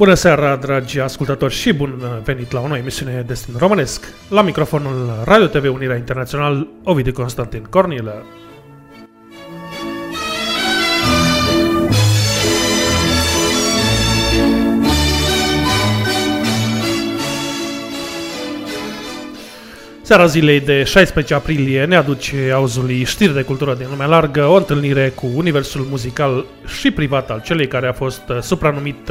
Bună seara, dragi ascultători și bun venit la o nouă emisiune Destin Românesc. La microfonul Radio TV Unirea Internațional, Ovidiu Constantin Cornilă. Seara zilei de 16 aprilie ne aduce auzului știri de cultură din lumea largă, o întâlnire cu universul muzical și privat al celei care a fost supranumit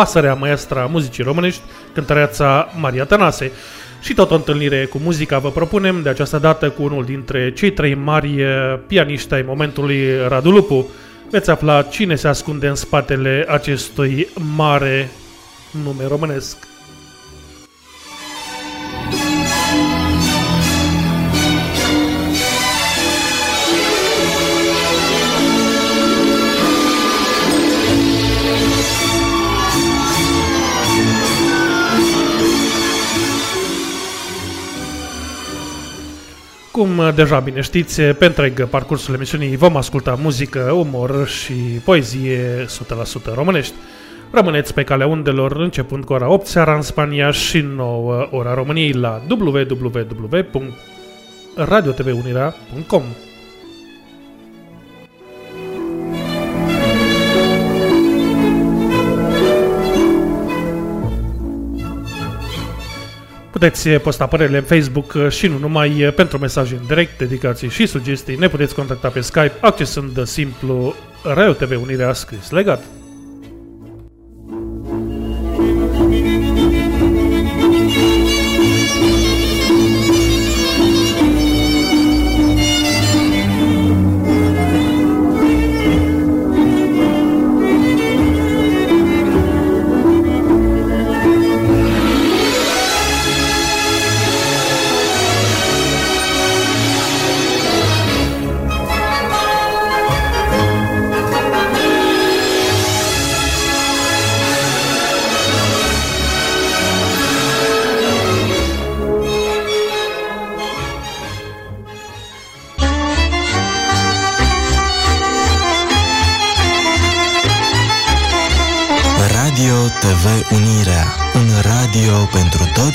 pasărea maestra muzicii românești, cântăreața Maria Tănase. Și tot o întâlnire cu muzica vă propunem, de această dată cu unul dintre cei trei mari pianiști ai momentului, Radu Lupu. Veți afla cine se ascunde în spatele acestui mare nume românesc. Cum uh, deja bine știți, pe întreg parcursul emisiunii vom asculta muzică, umor și poezie 100% românești. Rămâneți pe calea undelor începând cu ora 8 seara în Spania și 9 ora României la www.radiotvunirea.com. Puteți posta părerile în Facebook și nu numai pentru mesaje în direct, dedicații și sugestii. Ne puteți contacta pe Skype accesând simplu Radio TV Unirea scris legat.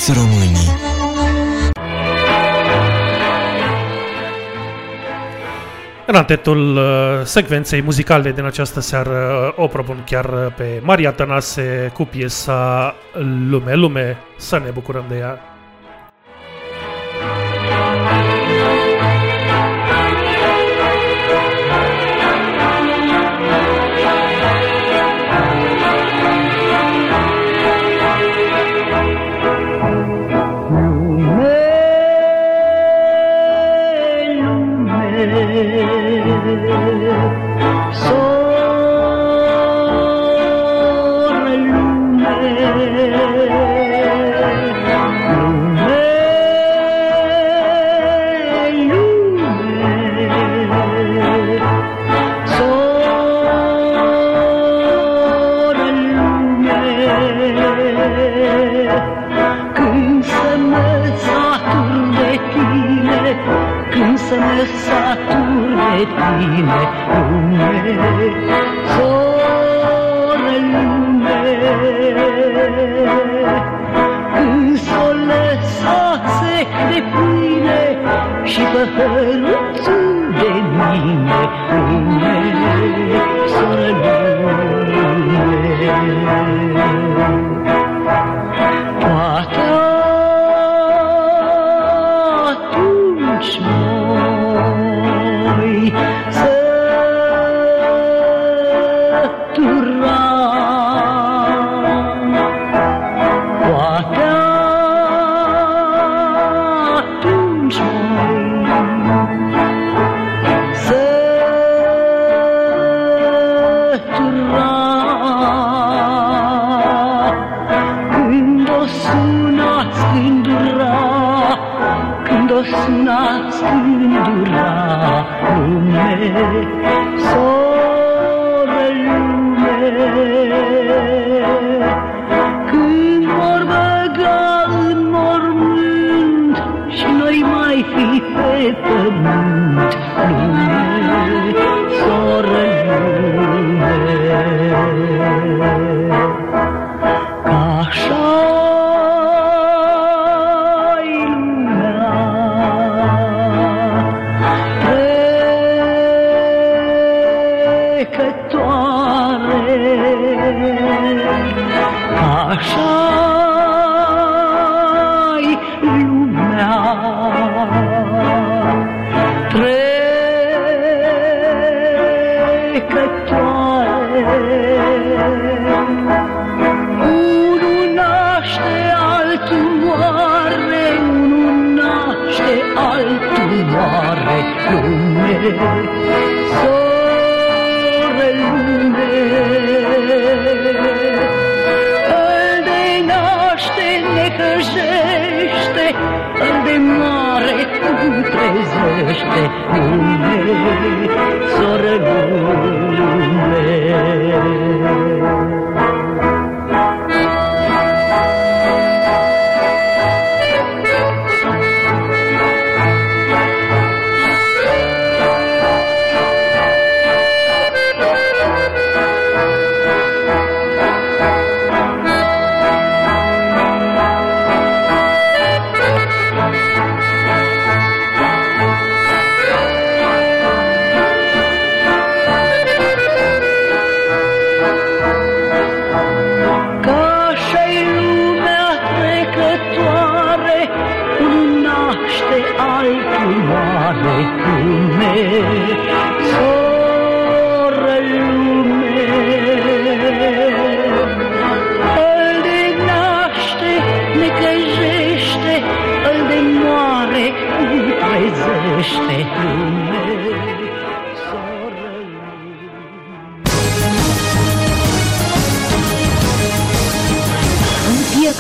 Toți românii. În antetul uh, secvenței muzicale din această seară uh, o propun chiar pe Maria Tănase cu piesa Lume, Lume, să ne bucurăm de ea. So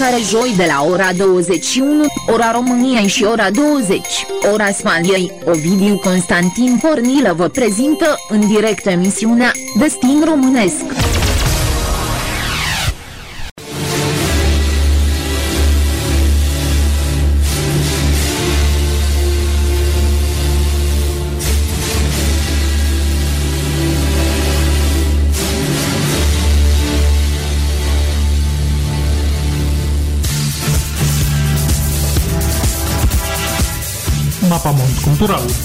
joi de la ora 21, ora României și ora 20, ora Spaniei, Ovidiu Constantin Pornilă vă prezintă în direct emisiunea Destin Românesc. Cultural.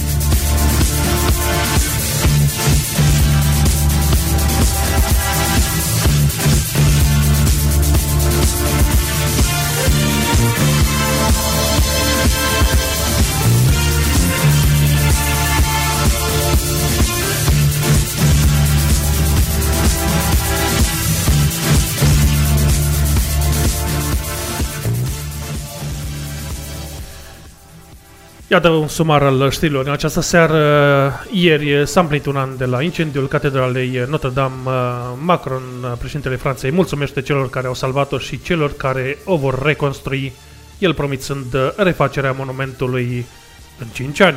Iată un sumar al știrilor în această seară. Ieri s-a împlinit un an de la incendiul Catedralei Notre-Dame. Macron, președintele Franței, mulțumește celor care au salvat-o și celor care o vor reconstrui, el promițând refacerea monumentului în 5 ani.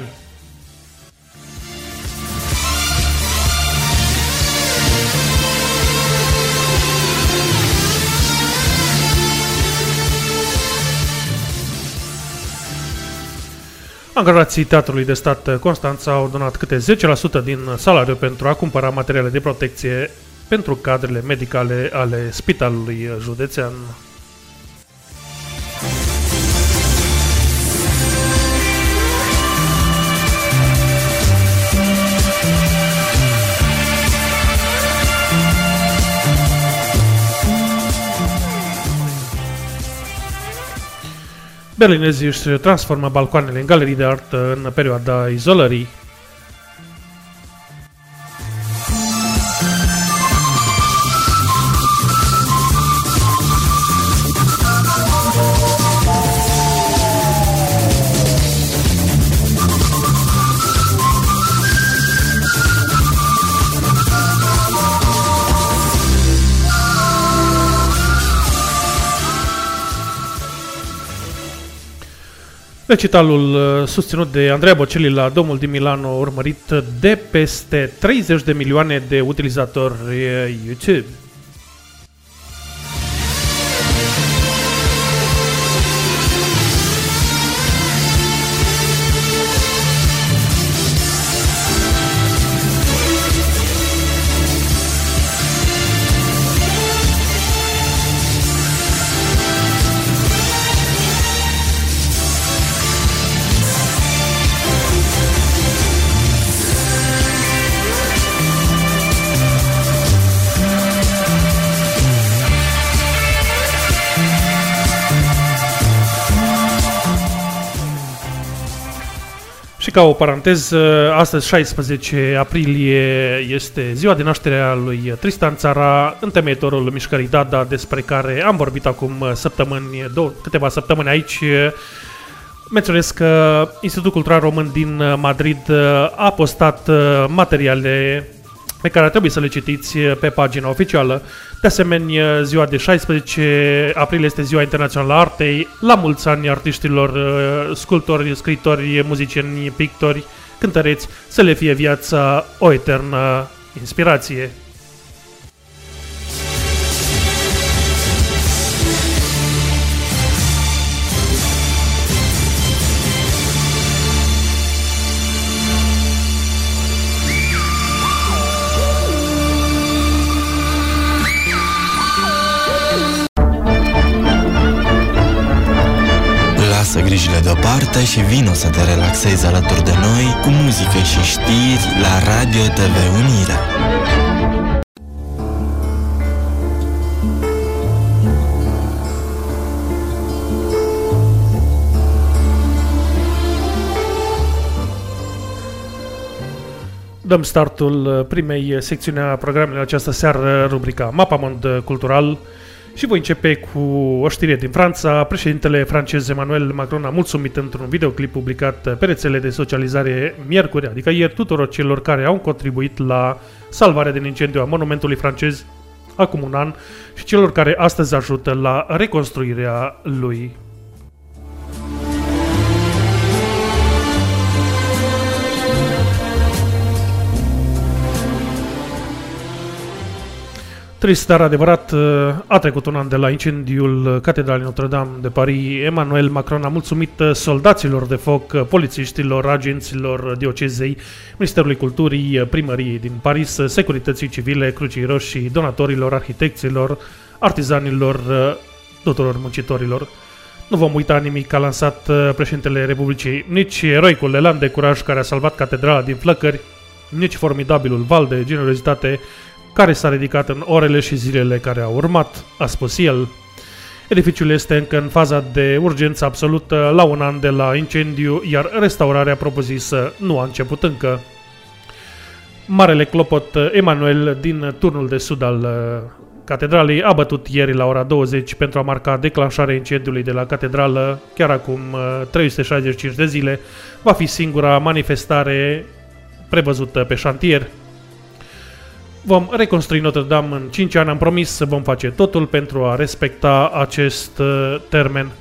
Angajații Teatrului de Stat Constanța au donat câte 10% din salariu pentru a cumpăra materiale de protecție pentru cadrele medicale ale Spitalului Județean. Berlinezii își transformă balcoanele în galerii de artă în perioada izolării. Recitalul uh, susținut de Andreea Bocelli la Domul din Milano, urmărit de peste 30 de milioane de utilizatori uh, YouTube. Ca o paranteză, astăzi 16 aprilie este ziua de naștere a lui Tristan Țara, întemeitorul mișcării Dada, despre care am vorbit acum săptămâni, două, câteva săptămâni aici. Menționez că Institutul Cultural Român din Madrid a postat materiale pe care trebuie să le citiți pe pagina oficială. De asemenea, ziua de 16 aprilie este ziua internațională a artei. La mulți ani artiștilor, uh, sculptori, scritori, muzicieni, pictori, cântăreți, să le fie viața o eternă inspirație. Grijile deoparte și vino să te relaxezi alături de noi cu muzică și știri la Radio TV Unirea. Dăm startul primei secțiuni a programului această seară, rubrica Mapamond Cultural, și voi începe cu o știre din Franța. Președintele francez Emmanuel Macron a mulțumit într-un videoclip publicat pe rețele de socializare miercuri, adică ieri, tuturor celor care au contribuit la salvarea din incendiu a monumentului francez acum un an și celor care astăzi ajută la reconstruirea lui. Trist, dar adevărat, uh, a trecut un an de la incendiul Catedralei Notre-Dame de Paris. Emmanuel Macron a mulțumit uh, soldaților de foc, uh, polițiștilor, agenților diocezei, Ministerului Culturii, Primăriei din Paris, Securității Civile, Crucii Roșii, donatorilor, arhitecților, artizanilor, tuturor muncitorilor. Nu vom uita nimic a lansat președintele Republicii, nici eroicul elan de curaj care a salvat catedrala din flăcări, nici formidabilul val de generozitate care s-a ridicat în orele și zilele care au urmat, a spus el. Edificiul este încă în faza de urgență absolută la un an de la incendiu, iar restaurarea propusă nu a început încă. Marele clopot Emanuel din turnul de sud al uh, catedralei a bătut ieri la ora 20 pentru a marca declanșarea incendiului de la catedrală, chiar acum 365 uh, de zile, va fi singura manifestare prevăzută pe șantier. Vom reconstrui Notre-Dame în 5 ani, am promis să vom face totul pentru a respecta acest uh, termen.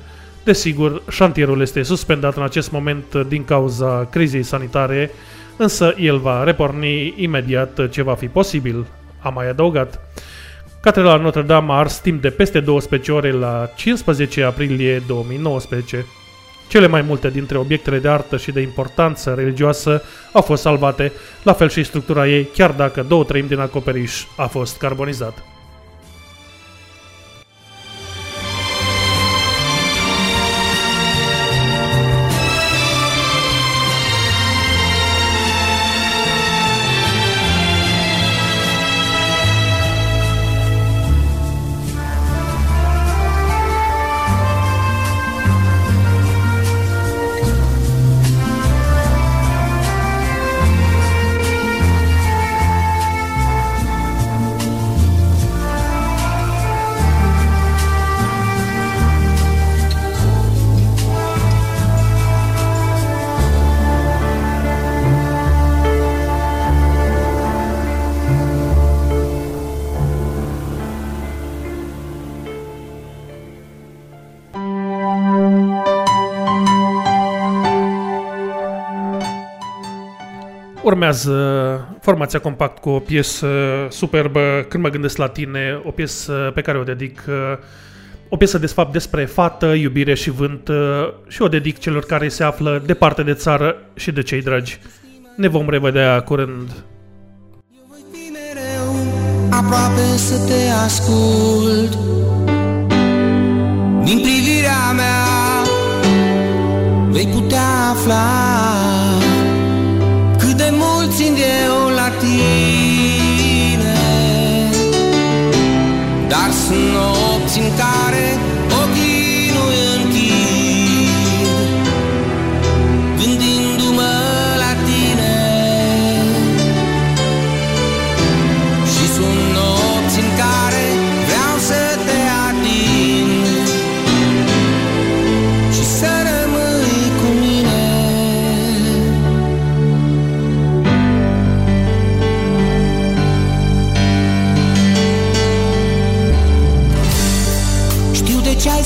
Desigur, șantierul este suspendat în acest moment din cauza crizei sanitare, însă el va reporni imediat ce va fi posibil, a mai adăugat. Catedrala Notre-Dame a ars timp de peste 12 ore la 15 aprilie 2019. Cele mai multe dintre obiectele de artă și de importanță religioasă au fost salvate, la fel și structura ei, chiar dacă două treimi din acoperiș a fost carbonizat. Urmează formația compact cu o piesă superbă, Când mă gândesc la tine, o piesă pe care o dedic, o piesă de fapt despre fată, iubire și vânt și o dedic celor care se află departe de țară și de cei dragi. Ne vom revedea curând. Eu voi fi mereu aproape să te ascult Din privirea mea vei putea afla țin eu la tine. Dar sunt nopți în care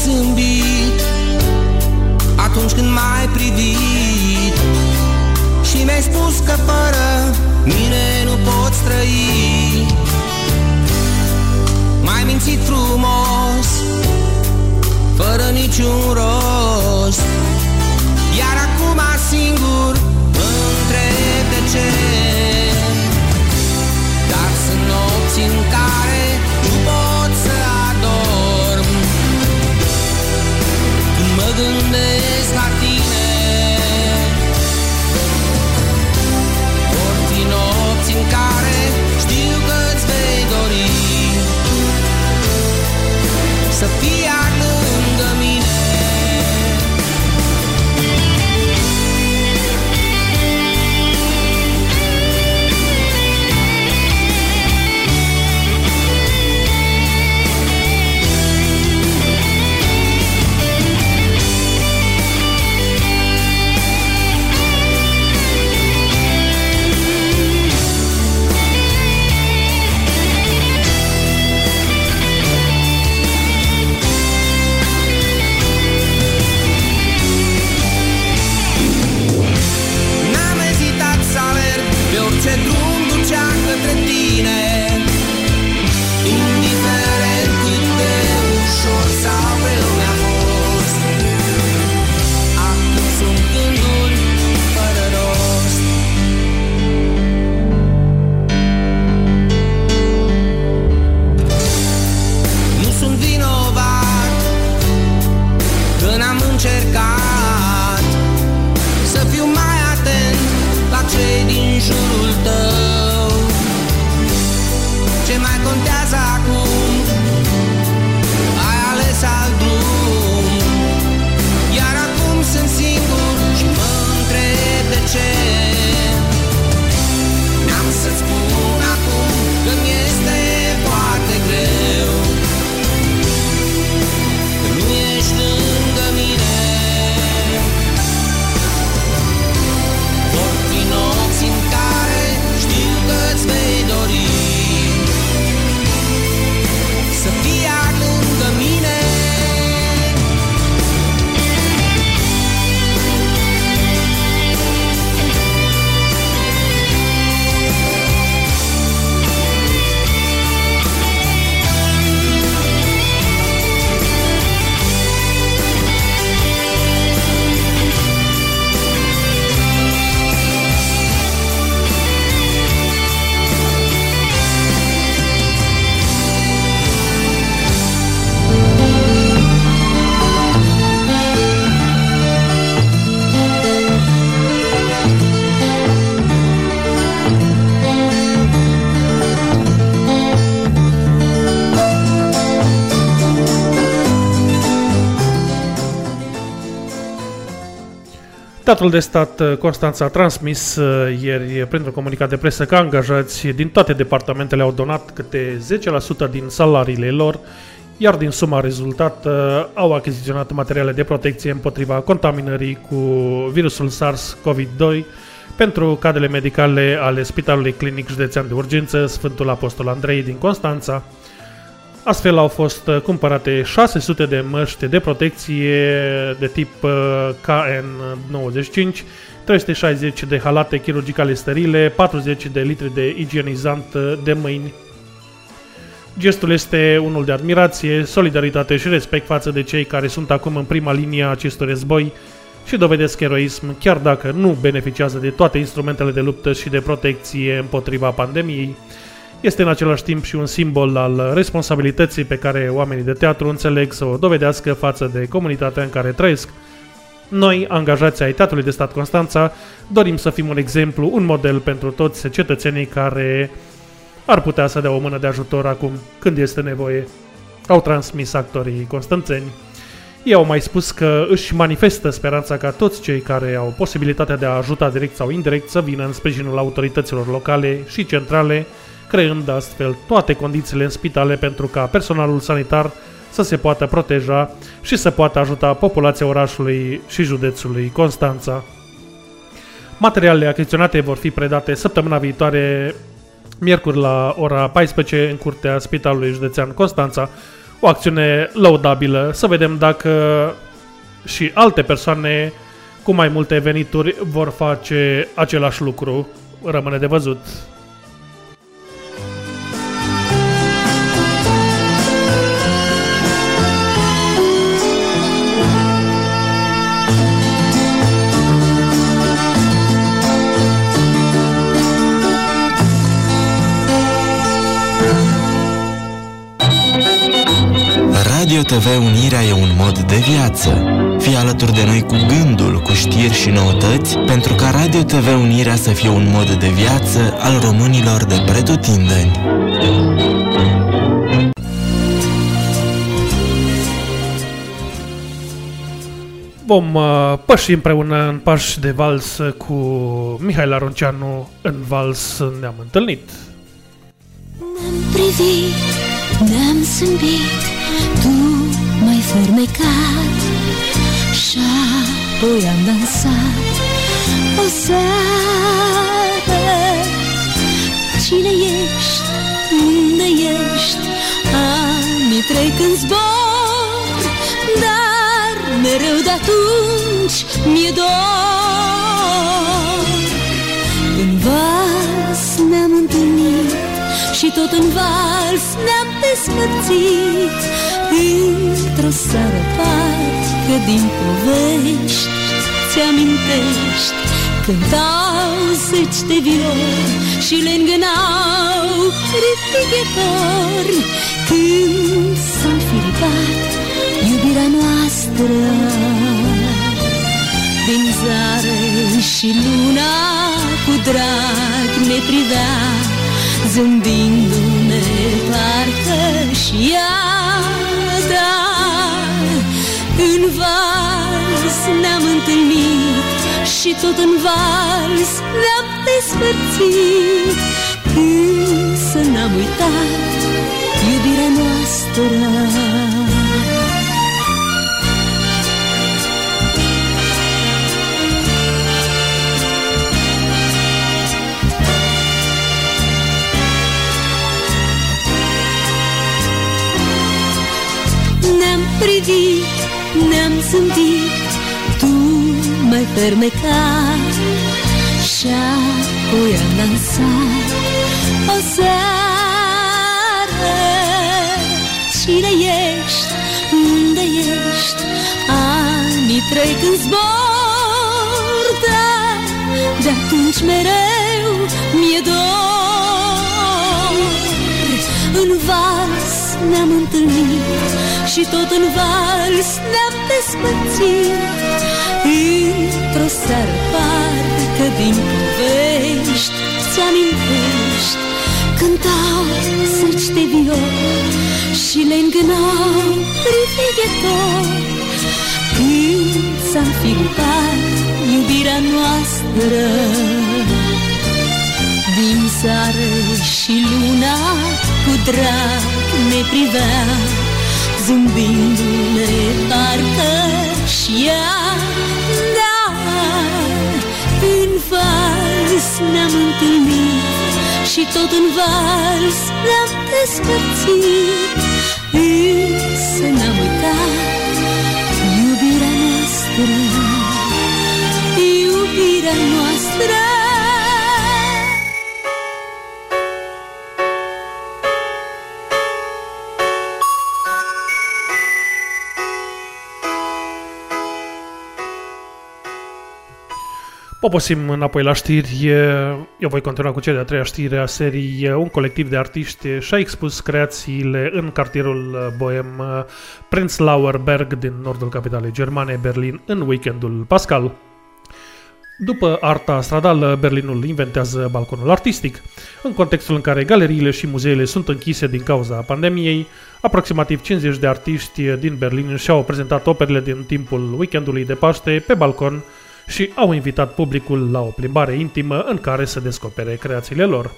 zâmbit Atunci când m-ai privit. Și mi-ai spus că fără mine nu pot trăi. M-ai mințit frumos Fără niciun rost. Iar acum singur mă întreb de ce. Dar sunt nopți în care Teatrul de stat uh, Constanța a transmis uh, ieri printr-un comunicat de presă că angajați din toate departamentele au donat câte 10% din salariile lor, iar din suma rezultată au achiziționat materiale de protecție împotriva contaminării cu virusul SARS-CoV-2 pentru cadrele medicale ale Spitalului Clinic Județean de Urgență Sfântul Apostol Andrei din Constanța. Astfel au fost uh, cumpărate 600 de măști de protecție de tip uh, KN95, 360 de halate chirurgicale sterile, 40 de litri de igienizant uh, de mâini. Gestul este unul de admirație, solidaritate și respect față de cei care sunt acum în prima linie a acestui război și dovedesc eroism chiar dacă nu beneficiază de toate instrumentele de luptă și de protecție împotriva pandemiei. Este în același timp și un simbol al responsabilității pe care oamenii de teatru înțeleg să o dovedească față de comunitatea în care trăiesc. Noi, angajații ai Teatrului de Stat Constanța, dorim să fim un exemplu, un model pentru toți cetățenii care ar putea să dea o mână de ajutor acum când este nevoie. Au transmis actorii constanțeni. Ei au mai spus că își manifestă speranța ca toți cei care au posibilitatea de a ajuta direct sau indirect să vină în sprijinul autorităților locale și centrale, creând astfel toate condițiile în spitale pentru ca personalul sanitar să se poată proteja și să poată ajuta populația orașului și județului Constanța. Materialele achiziționate vor fi predate săptămâna viitoare, miercuri la ora 14, în curtea Spitalului Județean Constanța, o acțiune laudabilă. Să vedem dacă și alte persoane cu mai multe venituri vor face același lucru. Rămâne de văzut. Radio TV Unirea e un mod de viață. Fii alături de noi cu gândul, cu știri și noutăți, pentru ca Radio TV Unirea să fie un mod de viață al românilor de pretutindeni. Vom uh, păși împreună în pași de vals cu Mihai Laronceanu în vals ne-am întâlnit. Ne-am privit, ne-am zâmbit Tu m-ai fermecat Și apoi am dansat O seară Cine ești? Unde ești? Anii trec în zbor Dar mereu de atunci mi-e dor În vals ne-am întâlnit și tot în vals ne-am despărțit Într-o seară parcă din povești Ți-amintești Cântau zeci de violi Și le îngânau privighetori Când s-a înfiripat iubirea noastră. Din zare și luna cu drag ne privea Zâmbindu-ne parcă și ea. da În vals ne-am întâlnit Și tot în vals ne-am despărțit. Însă n-am uitat iubirea noastră. Ne-am privit, ne-am zâmbit Tu m-ai fermecat Și apoi am dansat O seară Cine ești? Unde ești? Anii trec în zbor Dar de atunci mereu mi-e dor În vals ne-am întâlnit și tot în vals ne-am despărțit. Într-o seară parcă din povești Ți-amintești Cântau zeci de violi Și le îngânau privighetor Când s-a înfilipat iubirea noastră? Din zare și luna cu drag ne privea Zâmbindu-ne parcă și ea Da, în vals ne-am întâlnit Și tot în vals ne-am despărțit. Însă n-am uitat iubirea noastră Iubirea noastră Poposim înapoi la știri. Eu voi continua cu cea de-a treia știre a serii. Un colectiv de artiști și-a expus creațiile în cartierul boem Prenzlauer Berg din nordul capitalei germane, Berlin, în weekendul pascal. După arta stradală, Berlinul inventează balconul artistic. În contextul în care galeriile și muzeele sunt închise din cauza pandemiei, aproximativ 50 de artiști din Berlin și-au prezentat operele din timpul weekendului de Paște pe balcon și au invitat publicul la o plimbare intimă în care să descopere creațiile lor.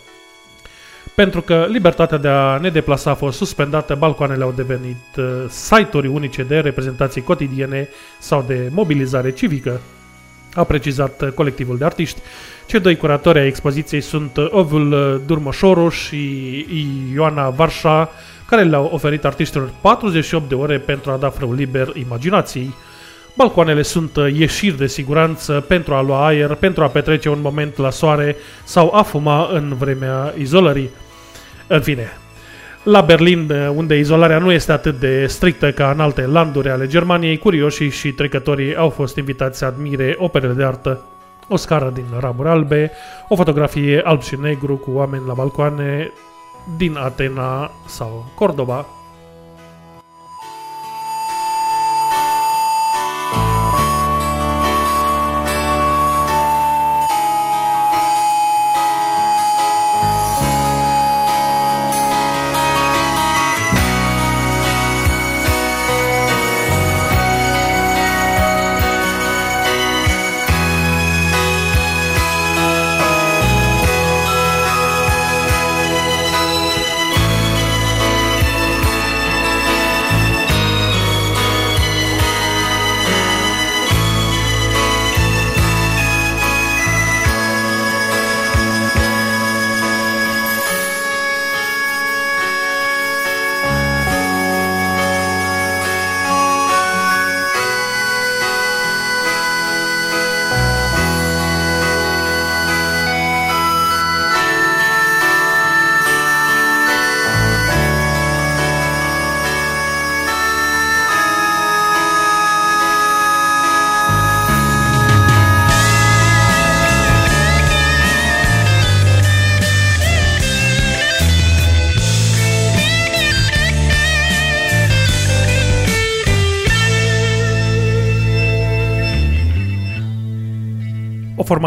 Pentru că libertatea de a ne deplasa a fost suspendată, balcoanele au devenit uh, site-uri unice de reprezentații cotidiene sau de mobilizare civică, a precizat colectivul de artiști, Cei doi curatori ai expoziției sunt Ovul Durmoșoru și Ioana Varșa, care le-au oferit artiștilor 48 de ore pentru a da frâu liber imaginației. Balcoanele sunt ieșiri de siguranță pentru a lua aer, pentru a petrece un moment la soare sau a fuma în vremea izolării. În fine, la Berlin, unde izolarea nu este atât de strictă ca în alte landuri ale Germaniei, curioșii și trecătorii au fost invitați să admire operele de artă. O scară din ramuri albe, o fotografie alb și negru cu oameni la balcoane din Atena sau Cordoba.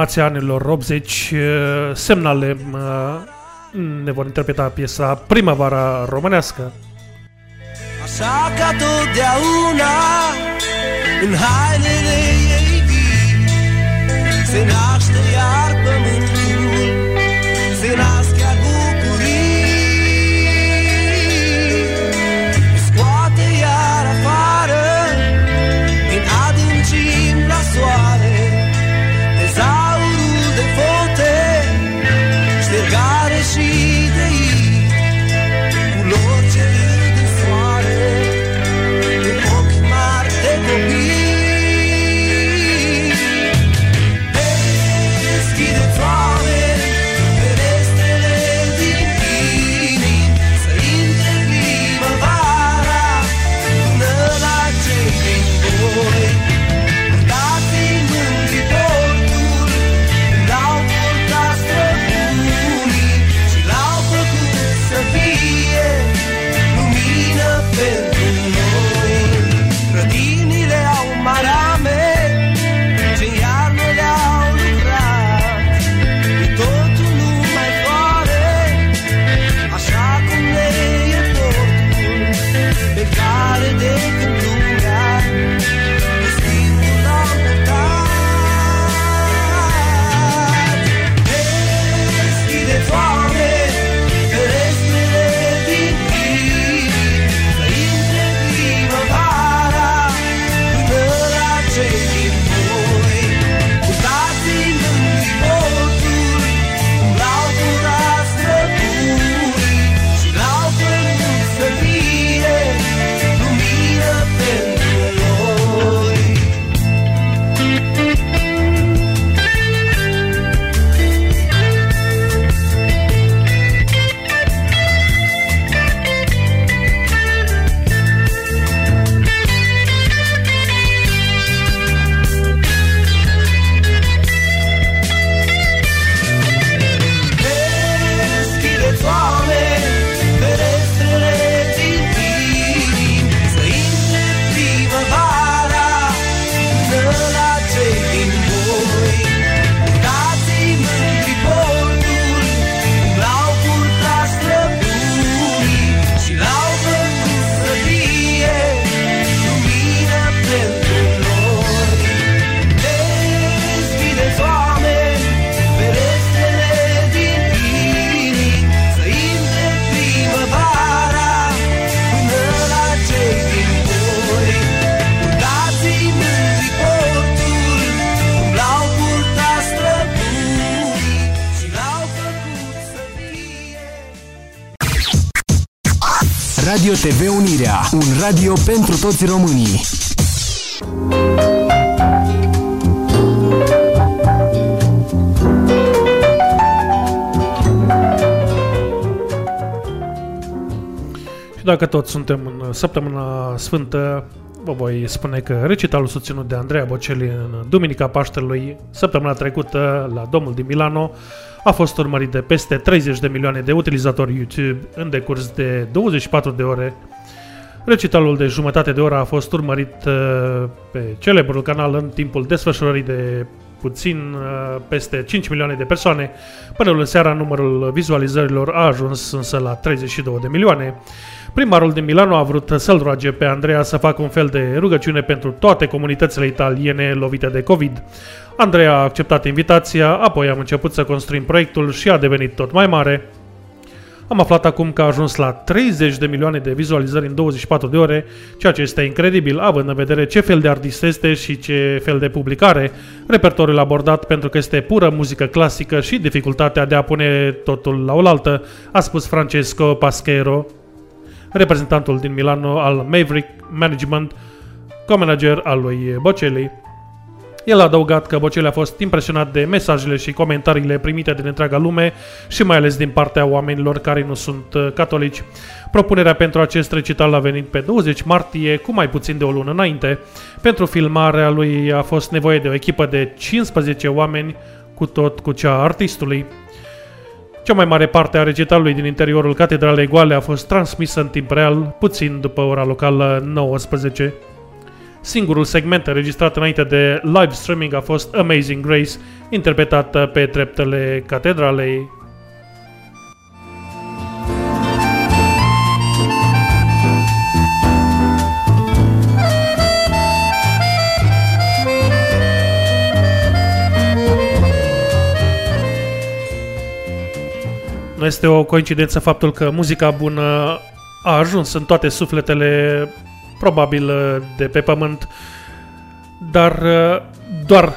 Formația anilor 80, semnale ne vor interpreta piesa Primăvara Românească. Așa ca totdeauna În hainele ei vii Se naște iar pământul TV Unirea, un radio pentru toți românii. Și dacă tot suntem în săptămâna sfântă, vă voi spune că recitalul susținut de Andreea Bocelli în Duminica Paștelui, săptămâna trecută la Domul din Milano, a fost urmărit de peste 30 de milioane de utilizatori YouTube în decurs de 24 de ore. Recitalul de jumătate de oră a fost urmărit uh, pe celebrul canal în timpul desfășurării de puțin uh, peste 5 milioane de persoane. Până în seara, numărul vizualizărilor a ajuns însă la 32 de milioane. Primarul din Milano a vrut să-l roage pe Andreea să facă un fel de rugăciune pentru toate comunitățile italiene lovite de COVID. Andreea a acceptat invitația, apoi am început să construim proiectul și a devenit tot mai mare. Am aflat acum că a ajuns la 30 de milioane de vizualizări în 24 de ore, ceea ce este incredibil, având în vedere ce fel de artist este și ce fel de publicare. Repertoriul abordat pentru că este pură muzică clasică și dificultatea de a pune totul la oaltă, a spus Francesco Paschero, reprezentantul din Milano al Maverick Management, co-manager al lui Bocelli. El a adăugat că Bocelli a fost impresionat de mesajele și comentariile primite din întreaga lume și mai ales din partea oamenilor care nu sunt uh, catolici. Propunerea pentru acest recital a venit pe 20 martie, cu mai puțin de o lună înainte. Pentru filmarea lui a fost nevoie de o echipă de 15 oameni, cu tot cu cea a artistului. Cea mai mare parte a recitalului din interiorul Catedralei Goale a fost transmisă în timp real, puțin după ora locală 19. Singurul segment înregistrat înainte de live streaming a fost Amazing Grace, interpretată pe treptele catedralei. Nu este o coincidență faptul că muzica bună a ajuns în toate sufletele probabil uh, de pe pământ, dar uh, doar,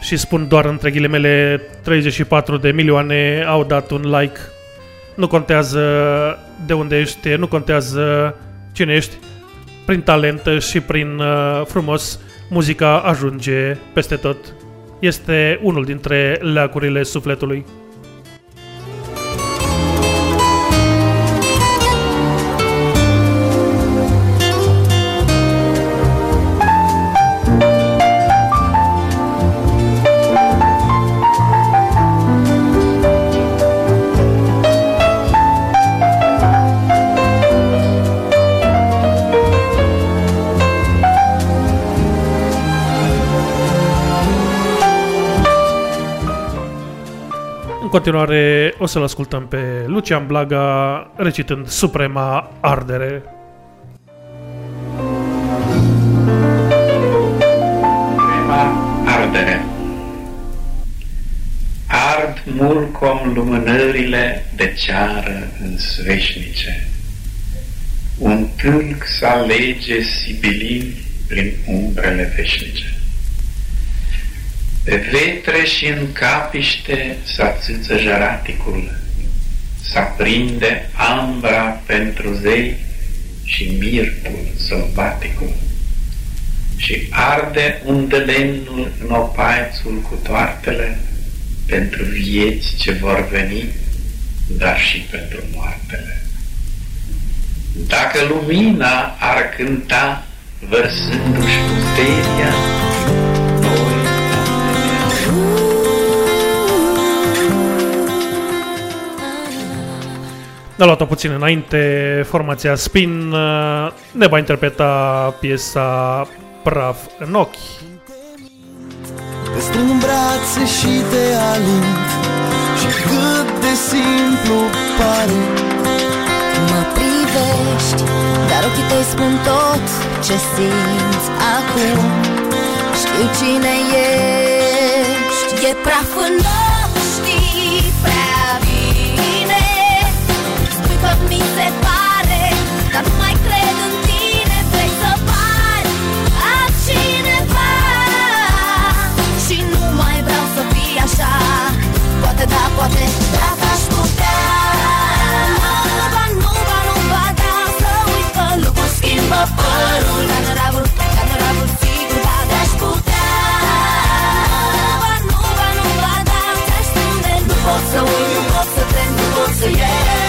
și spun doar între ghilimele, 34 de milioane au dat un like. Nu contează de unde ești, nu contează cine ești, prin talent și prin uh, frumos, muzica ajunge peste tot. Este unul dintre leacurile sufletului. Continuare o să-l ascultăm pe Lucian Blaga recitând Suprema Ardere. Suprema Ardere Ard mulcom lumânările de ceară în sveșnice. Un tâlc să alege sibilin prin umbrele veșnice. Pe vetreș și în capiște să țâță jaraticul, să prinde ambra pentru zei și mirtul sălbaticul. Și arde unde lemnul în opaițul cu toartele pentru vieți ce vor veni, dar și pentru moartele. Dacă lumina ar cânta vărsându-și puterea, Ne-a luat-o puțin înainte, formația Spin uh, ne va interpreta piesa Praf în ochi. Te strâng în brațe și te alint Și cât de simplu pare. Mă privești, dar ochii tăi spun tot ce simți acum. Știu cine ești, e praf în ochi, așa. Poate da, poate dacă aș putea. Va, nu, va, nu, va da Să uit că lupul schimbă părul. Ca năravul, ca năravul sigur Da, de-aș putea. Nu, ba nu, ba da Te-aș nu pot nu pot să te, nu pot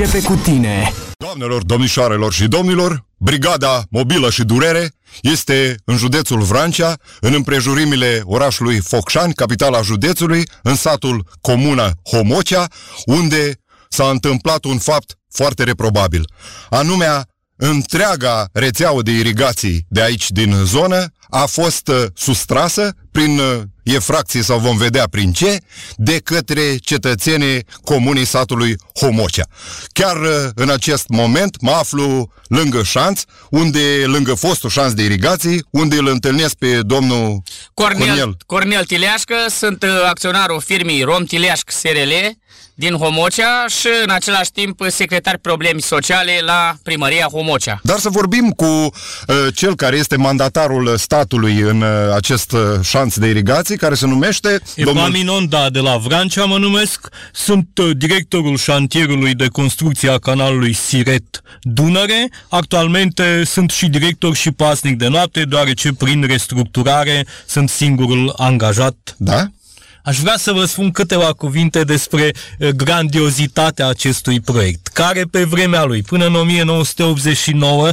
începe cu tine Doamnelor, domnișoarelor și domnilor, Brigada Mobilă și Durere este în județul Vrancea, în împrejurimile orașului Focșani, capitala județului, în satul Comuna Homocea, unde s-a întâmplat un fapt foarte reprobabil. Anume, întreaga rețeaua de irigații de aici din zonă a fost uh, sustrasă prin uh, efracții sau vom vedea prin ce, de către cetățenii comunii satului Homocea. Chiar uh, în acest moment mă aflu lângă șanț, unde, lângă fostul șanț de irigații, unde îl întâlnesc pe domnul Cornel, Cornel. Cornel. Cornel Tileașcă, sunt uh, acționarul firmei Rom Tileașc SRL din Homocea și în același timp secretar problemii sociale la primăria Homocea. Dar să vorbim cu uh, cel care este mandatarul statului în uh, acest uh, șanț de irigații, care se numește Epaminonda de la Vrancea mă numesc, sunt uh, directorul șantierului de construcție a canalului Siret Dunăre. Actualmente sunt și director și pasnic de noapte, deoarece prin restructurare sunt singurul angajat. Da? Aș vrea să vă spun câteva cuvinte despre uh, grandiozitatea acestui proiect, care pe vremea lui, până în 1989,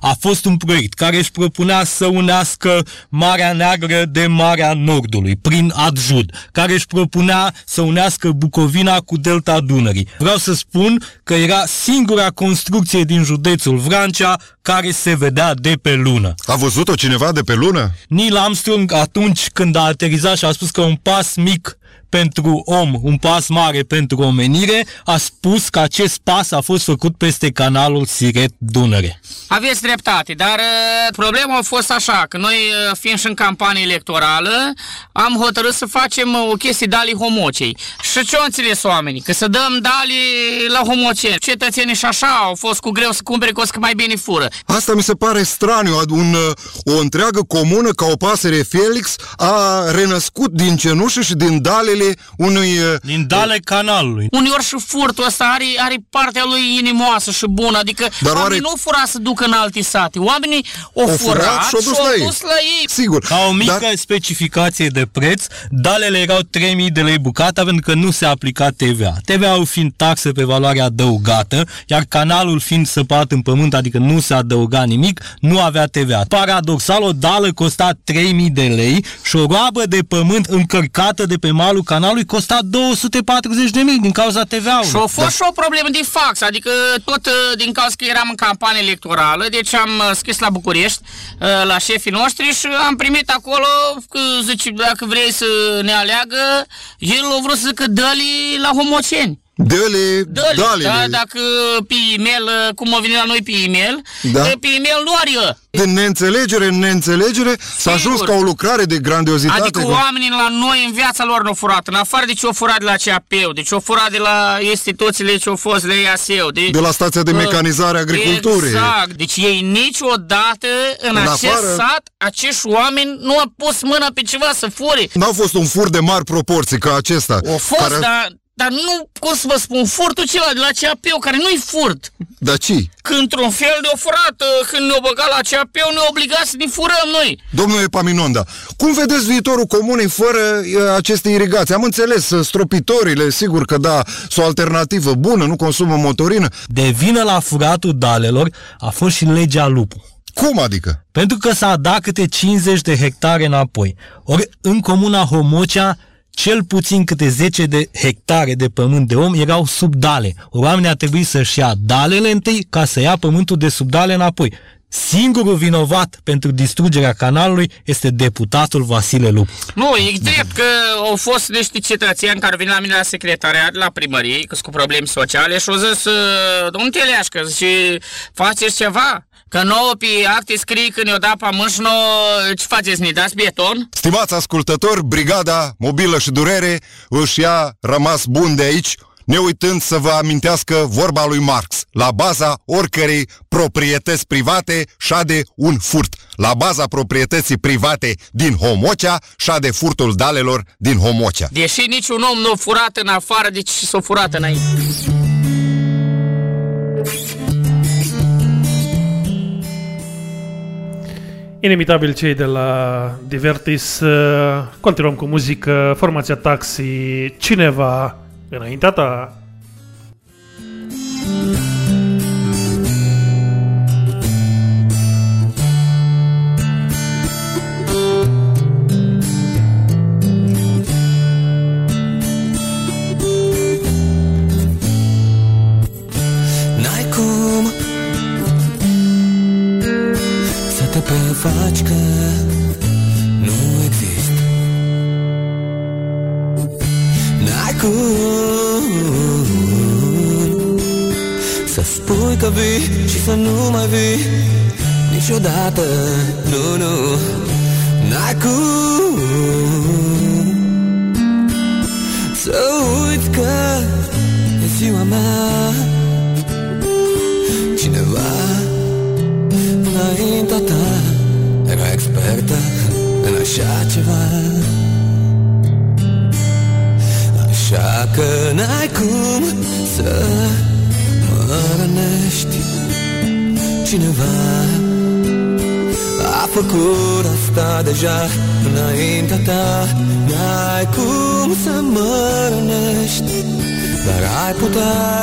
a fost un proiect care își propunea să unească Marea Neagră de Marea Nordului, prin Adjud, care își propunea să unească Bucovina cu Delta Dunării. Vreau să spun că era singura construcție din județul Vrancea care se vedea de pe lună. A văzut-o cineva de pe lună? Neil Armstrong, atunci când a aterizat și a spus că un pas mic pentru om, un pas mare pentru omenire, a spus că acest pas a fost făcut peste canalul Siret Dunăre. Aveți dreptate, dar uh, problema a fost așa, că noi, uh, fiind și în campanie electorală, am hotărât să facem uh, o chestie dali homocei. Și ce au înțeles oamenii? Că să dăm dali la homoceni. Cetățenii și așa au fost cu greu să cumpere, că o să mai bine fură. Asta mi se pare straniu. Un, uh, o întreagă comună, ca o pasăre Felix, a renăscut din cenușă și din dalele unui... uh, Din dale canalului. Uneori și furtul ăsta are, are partea lui inimoasă și bună, adică Dar Dar oare- oamenii nu fura să ducă în alte sate, oamenii o, O furat, furat și o dus la ei. dus la ei. Sigur. Ca o mică Dar- specificație de preț, dalele erau 3000 de lei bucata pentru că nu se aplica TVA. TVA-ul fiind taxă pe valoare adăugată, iar canalul fiind săpat în pământ, adică nu se adăuga nimic, nu avea TVA. Paradoxal, o dală costa 3000 de lei și o roabă de pământ încărcată de pe malul electoralul canalului costa 240 de mii din cauza TVA-ului. Și a fost și o problemă de fax, adică tot uh, din cauza că eram în campanie electorală, deci am uh, scris la București, uh, la șefii noștri și am primit acolo, că zice, dacă vrei să ne aleagă, el a vrut să zică dă-li la homoceni. Dă-le, Dă-li, dale da, dacă pe e-mail, uh, cum a venit la noi pe e-mail, Da. că pe e-mail nu are eu. Din neînțelegere în neînțelegere s-a ajuns ca o lucrare de grandiozitate. Adică oamenii la noi în viața lor nu au furat, în afară de ce au furat de la CAP-ul, de ce au furat de la instituțiile ce au fost de EASEU. De, De la stația de Uh, mecanizare a agriculturii. Exact, deci ei niciodată în, În acest afară- sat, acești oameni nu au pus mâna pe ceva să fure. N-au fost un fur de mari proporții ca acesta. Au fost, care... dar, dar nu, cum să vă spun, furtul ceva de la CAP-ul, care nu-i furt. Dar ce? Că într-un fel de-o furat, uh, când ne-o băgat la CAP-ul, ne-o obligat să ne furăm noi. Domnule Epaminonda, cum vedeți viitorul comunei fără uh, aceste irigații? Am înțeles, uh, stropitorile, sigur că da, sunt o alternativă bună, nu consumă motorină. De vină la furatul dalelor a fost și legea lupu. Cum adică? Pentru că s-a dat câte 50 de hectare înapoi. Ori în comuna Homocea, cel puțin câte 10 de hectare de pământ de om erau sub dale. Ori oamenii a trebuit să-și ia dalele întâi ca să ia pământul de sub dale înapoi. Singurul vinovat pentru distrugerea canalului este deputatul Vasile Lupu. Nu, e drept că au fost niște cetățeni care vin la mine la secretariat, la primărie, că sunt cu probleme sociale și au zis, "Uh, domnul Teleașcă, zice, faceți ceva? Că nouă pe acte scrie că ne-o dat pământ și nouă, ce faceți, ne dați beton? Stimați ascultători, Brigada Mobilă și Durere își ia rămas bun de aici, ne uitând să vă amintească vorba lui Marx. La baza oricărei proprietăți private șade un furt. La baza proprietății private din Homocea șade furtul dalelor din Homocea. Deși niciun om nu a furat în afară, deci s-a furat înainte. Inimitabil cei de la Divertis. uh, Continuăm cu muzică, formația Taxi, cineva înaintea ta. N-ai te prefaci că nu exist N-ai cum Să spui că vii și să nu mai vii. Niciodată, nu, nu N-ai cum Să uiți că e ziua mea. Cineva înaintea ta Era expertă în așa ceva. Așa că n-ai cum să mă rănești. Cineva a făcut asta deja înaintea ta. N-ai cum să mă rănești Dar ai putea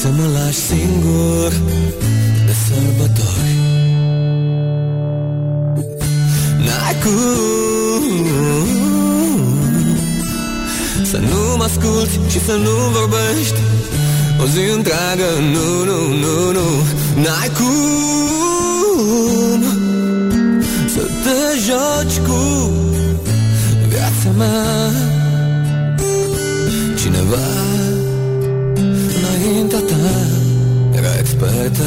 Să mă lași singur de sărbători. N-ai cum Să nu mă asculti și să nu vorbești. O zi întreagă, nu, nu, nu, nu. N-ai cum Să te joci cu viața mea. Cineva înaintea ta Era expertă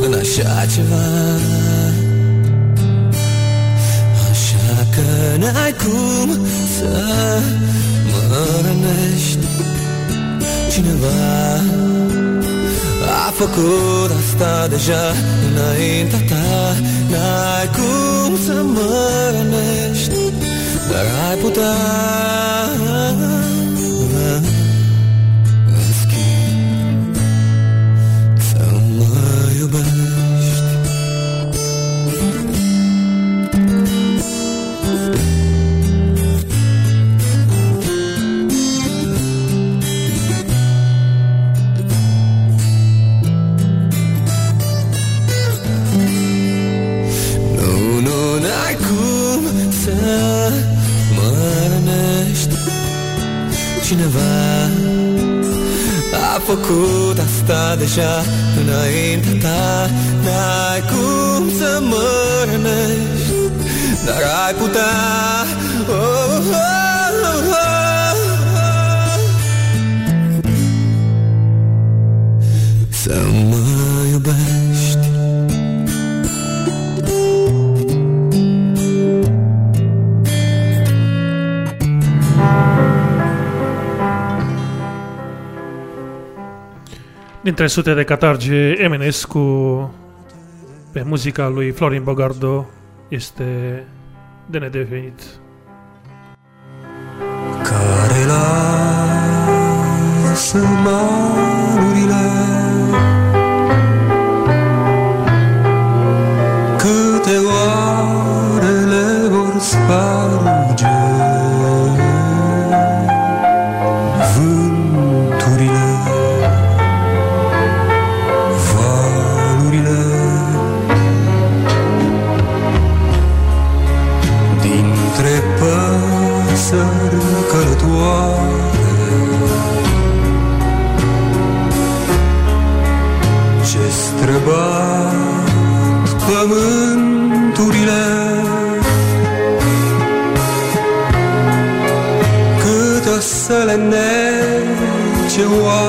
în așa ceva. Așa că n-ai cum să mă rănești. Cineva a făcut asta deja înaintea ta. N-ai cum să mă rănești Dar ai putea altcineva A făcut asta deja înaintea ta. N-ai cum să mă rănești Dar ai putea. Oh, oh, oh, oh. Să Dintre sute de catarge, Eminescu, pe muzica lui Florin Bogardo, este de nedefinit. Care lasă malurile o să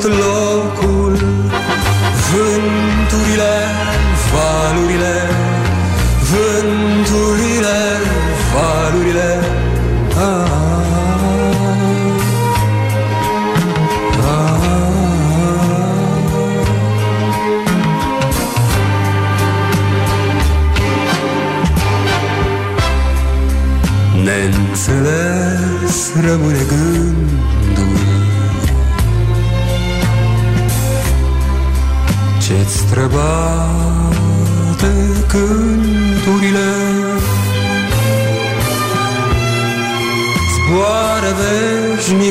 tot locul Vânturile, valurile Vânturile, valurile ah, ah. Neînțeles rămâne gândul mi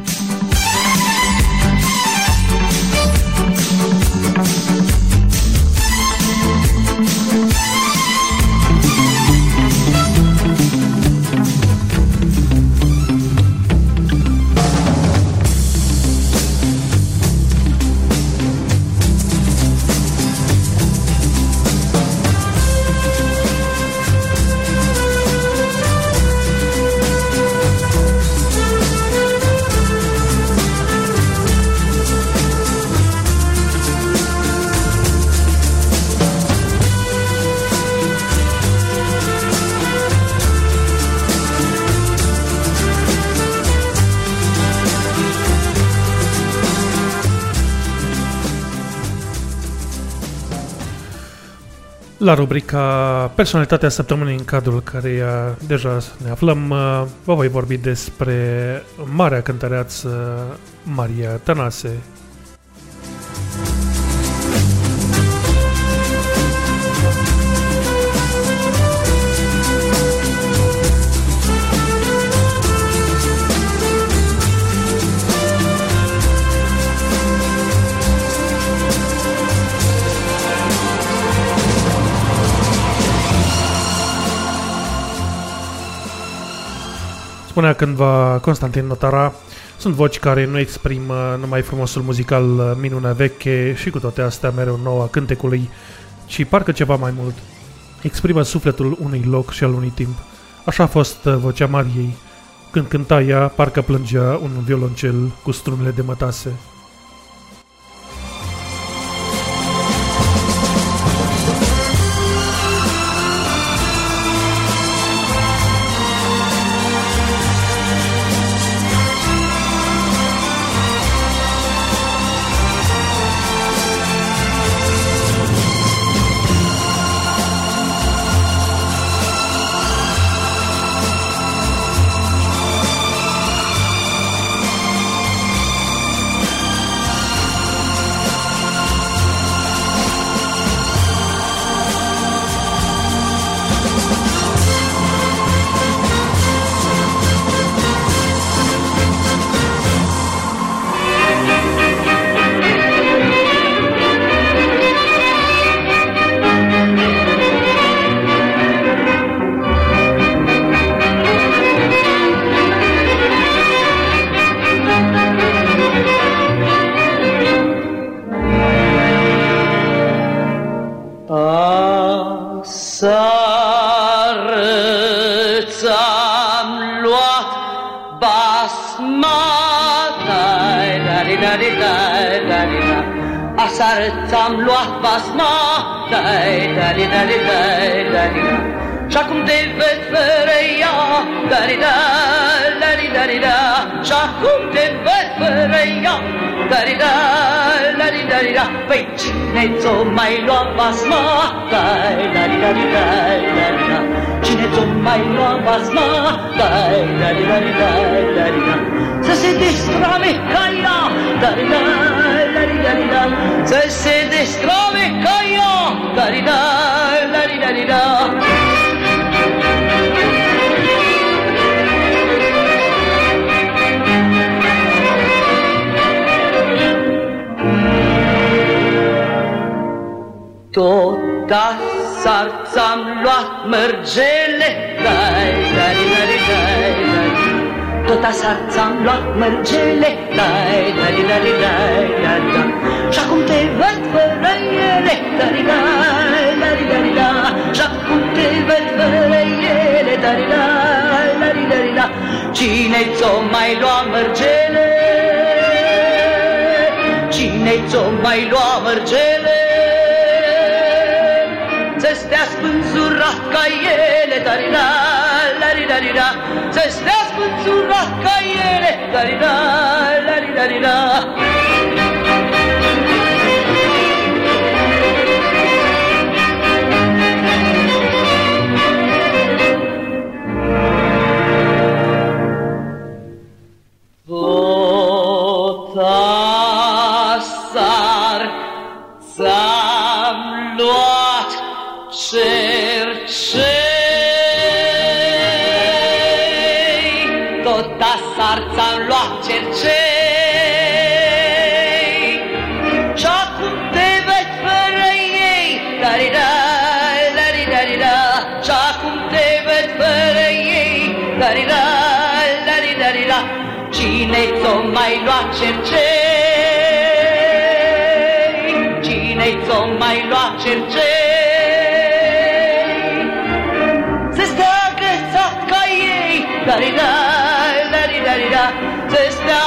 la rubrica Personalitatea săptămânii în cadrul care deja ne aflăm. Uh, vă voi vorbi despre marea cântăreață Maria Tănase, Spunea cândva Constantin Notara, sunt voci care nu exprimă numai frumosul muzical, uh, minunea veche și cu toate astea mereu nouă a cântecului, ci parcă ceva mai mult. Exprimă sufletul unui loc și al unui timp. Așa a fost uh, vocea Mariei. Când cânta ea, parcă plângea un violoncel cu strunele de mătase. イチネゾマイロアバスマーバイラリラリラリラリラチネゾマイロアバスマーバイラリラリラリラリラセセディストラミカイラダリラリラリラリラセセ Da, s-ar ți-am luat mărgele, dai, dai, dai, dai, dai. Tot s-ar am luat mărgele, dai, dai, dai, dai, dai, dai. Și acum te văd fără ele, dai, dai, dai, dai, dai. Și acum te văd fără ele, dai, dai, dai, dai, dai. Cine ți-o mai lua mărgele? Cine ți-o mai lua mărgele? rakai darina, tarirala lari dalira zes diazku rakai darina, tarirala lari dalira mai lua cercei? Cine-i ți-o mai lua cercei? Se stă agățat ca ei, da da da da da. se stă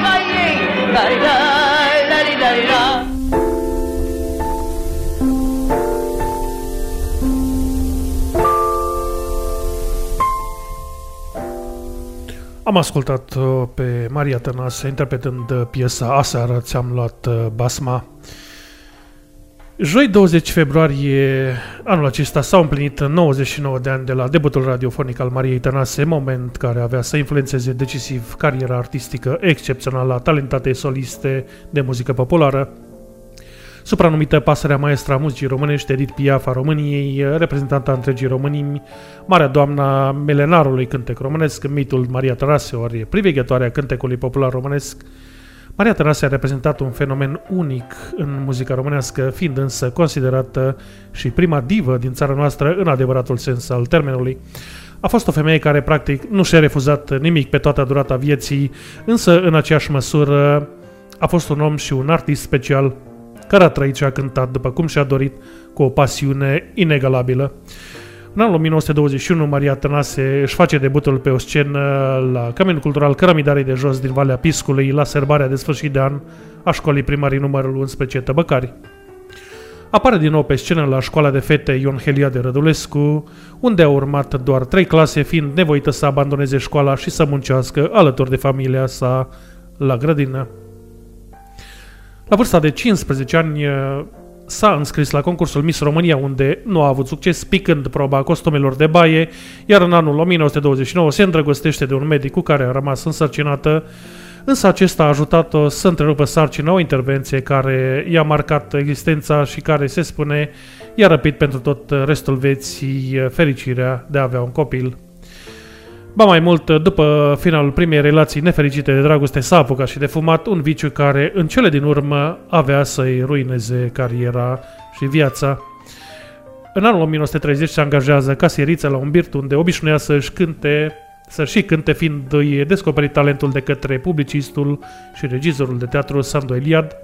ca ei, da da da da da. Am ascultat Uh, pe Maria Tănase interpretând uh, piesa Aseară ți-am luat uh, basma. Joi 20 februarie anul acesta s-au împlinit 99 de ani de la debutul radiofonic al Mariei Tănase, moment care avea să influențeze decisiv cariera artistică excepțională a talentatei soliste de muzică populară. Supranumită pasărea maestra muzicii românești, Edith Piaf a României, reprezentanta întregii românimi, Marea Doamna Melenarului cântec românesc, mitul Maria Tănase, ori priveghetoarea cântecului popular românesc, Maria Tănase a reprezentat un fenomen unic în muzica românească, fiind însă considerată și prima divă din țara noastră în adevăratul sens al termenului. A fost o femeie care practic nu și-a refuzat nimic pe toată durata vieții, însă în aceeași măsură a fost un om și un artist special care a trăit și a cântat după cum și-a dorit cu o pasiune inegalabilă. În anul 1921, Maria Tănase își face debutul pe o scenă la Camenul Cultural Cărămidarei de Jos din Valea Piscului, la serbarea de sfârșit de an a școlii primarii numărul 11 Tăbăcari. Apare din nou pe scenă la școala de fete Ion Helia de Rădulescu, unde a urmat doar trei clase, fiind nevoită să abandoneze școala și să muncească alături de familia sa la grădină. La vârsta de 15 ani s-a înscris la concursul Miss România, unde nu a avut succes, picând proba costumelor de baie, iar în anul 1929 se îndrăgostește de un medic cu care a rămas însărcinată, însă acesta a ajutat-o să întrerupă sarcina, o intervenție care i-a marcat existența și care, se spune, i-a răpit pentru tot restul vieții fericirea de a avea un copil. Ba mai mult, după finalul primei relații nefericite de dragoste, s-a apucat și de fumat un viciu care, în cele din urmă, avea să-i ruineze cariera și viața. În anul 1930 se angajează ca sieriță la un birt unde obișnuia să-și cânte, să și cânte fiind îi descoperit talentul de către publicistul și regizorul de teatru Sandu Eliad,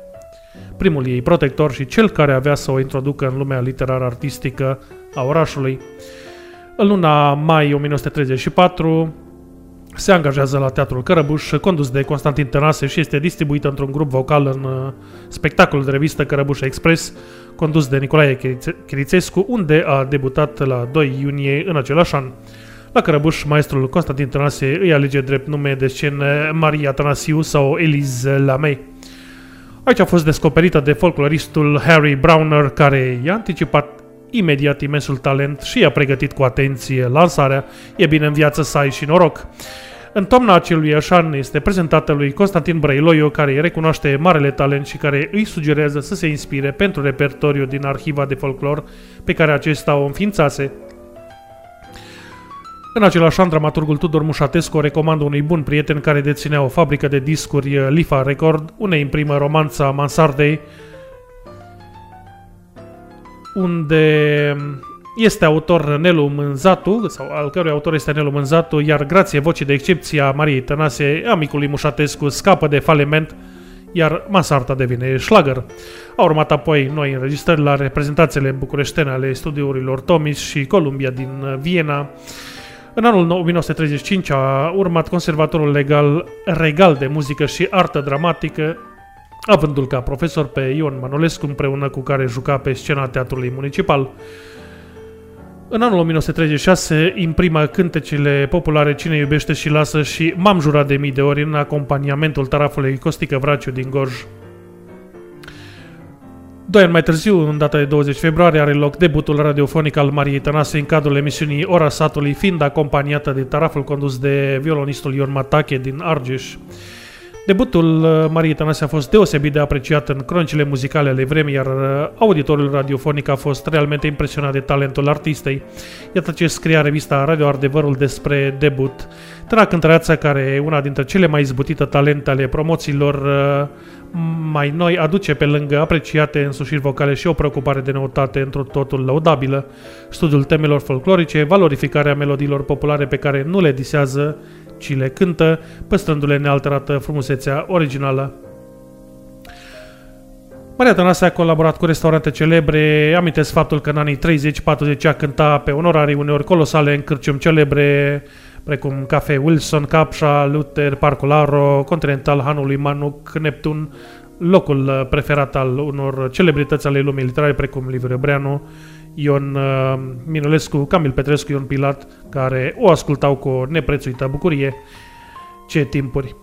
primul ei protector și cel care avea să o introducă în lumea literar-artistică a orașului. În luna mai 1934 se angajează la Teatrul Cărăbuș, condus de Constantin Tănase și este distribuit într-un grup vocal în uh, spectacolul de revistă Cărăbuș Express, condus de Nicolae Chirițescu, unde a debutat la 2 iunie în același an. La Cărăbuș, maestrul Constantin Tănase îi alege drept nume de scenă Maria Tanasiu sau Elise Lamey. Aici a fost descoperită de folcloristul Harry Browner, care i-a anticipat imediat imensul talent și a pregătit cu atenție lansarea E bine în viață să ai și noroc. În toamna acelui an este prezentată lui Constantin Brăiloiu, care îi recunoaște marele talent și care îi sugerează să se inspire pentru repertoriu din arhiva de folclor pe care acesta o înființase. În același an, dramaturgul Tudor Mușatescu o recomandă unui bun prieten care deținea o fabrică de discuri Lifa Record, unei imprimă romanța Mansardei, unde este autor Nelu Mânzatu, sau al cărui autor este Nelu Mânzatu, iar grație vocii de excepție a Mariei Tănase, amicului Mușatescu, scapă de faliment, iar Masarta devine șlagăr. Au urmat apoi noi înregistrări la reprezentațiile bucureștene ale studiourilor Tomis și Columbia din Viena. În anul 1935 a urmat conservatorul legal regal de muzică și artă dramatică, avându-l ca profesor pe Ion Manolescu împreună cu care juca pe scena teatrului municipal. În anul 1936 imprima cântecele populare Cine iubește și lasă și M-am jurat de mii de ori în acompaniamentul tarafului Costică Vraciu din Gorj. Doi ani mai târziu, în data de 20 februarie, are loc debutul radiofonic al Mariei Tănase în cadrul emisiunii Ora Satului, fiind acompaniată de taraful condus de violonistul Ion Matache din Argeș. Debutul uh, Mariei Tănase a fost deosebit de apreciat în cronicile muzicale ale vremii, iar uh, auditorul radiofonic a fost realmente impresionat de talentul artistei. Iată ce scria revista Radio Adevărul despre debut. Tăra cântăreața, care e una dintre cele mai izbutite talente ale promoțiilor uh, mai noi, aduce pe lângă apreciate însușiri vocale și o preocupare de noutate într totul laudabilă. Studiul temelor folclorice, valorificarea melodiilor populare pe care nu le disează ci le cântă, păstrându-le nealterată frumusețea originală. Maria Tănase a colaborat cu restaurante celebre, amintesc faptul că în anii 30-40 a cânta pe onorarii uneori colosale în cârciumi celebre, precum Cafe Wilson, Capșa, Luther, Parcul Aro, Continental, Hanului Manuc, Neptun, locul preferat al unor celebrități ale lumii literare precum Liviu Rebreanu, Ion uh, Minulescu, Camil Petrescu, Ion Pilat, care o ascultau cu o neprețuită bucurie. Ce timpuri!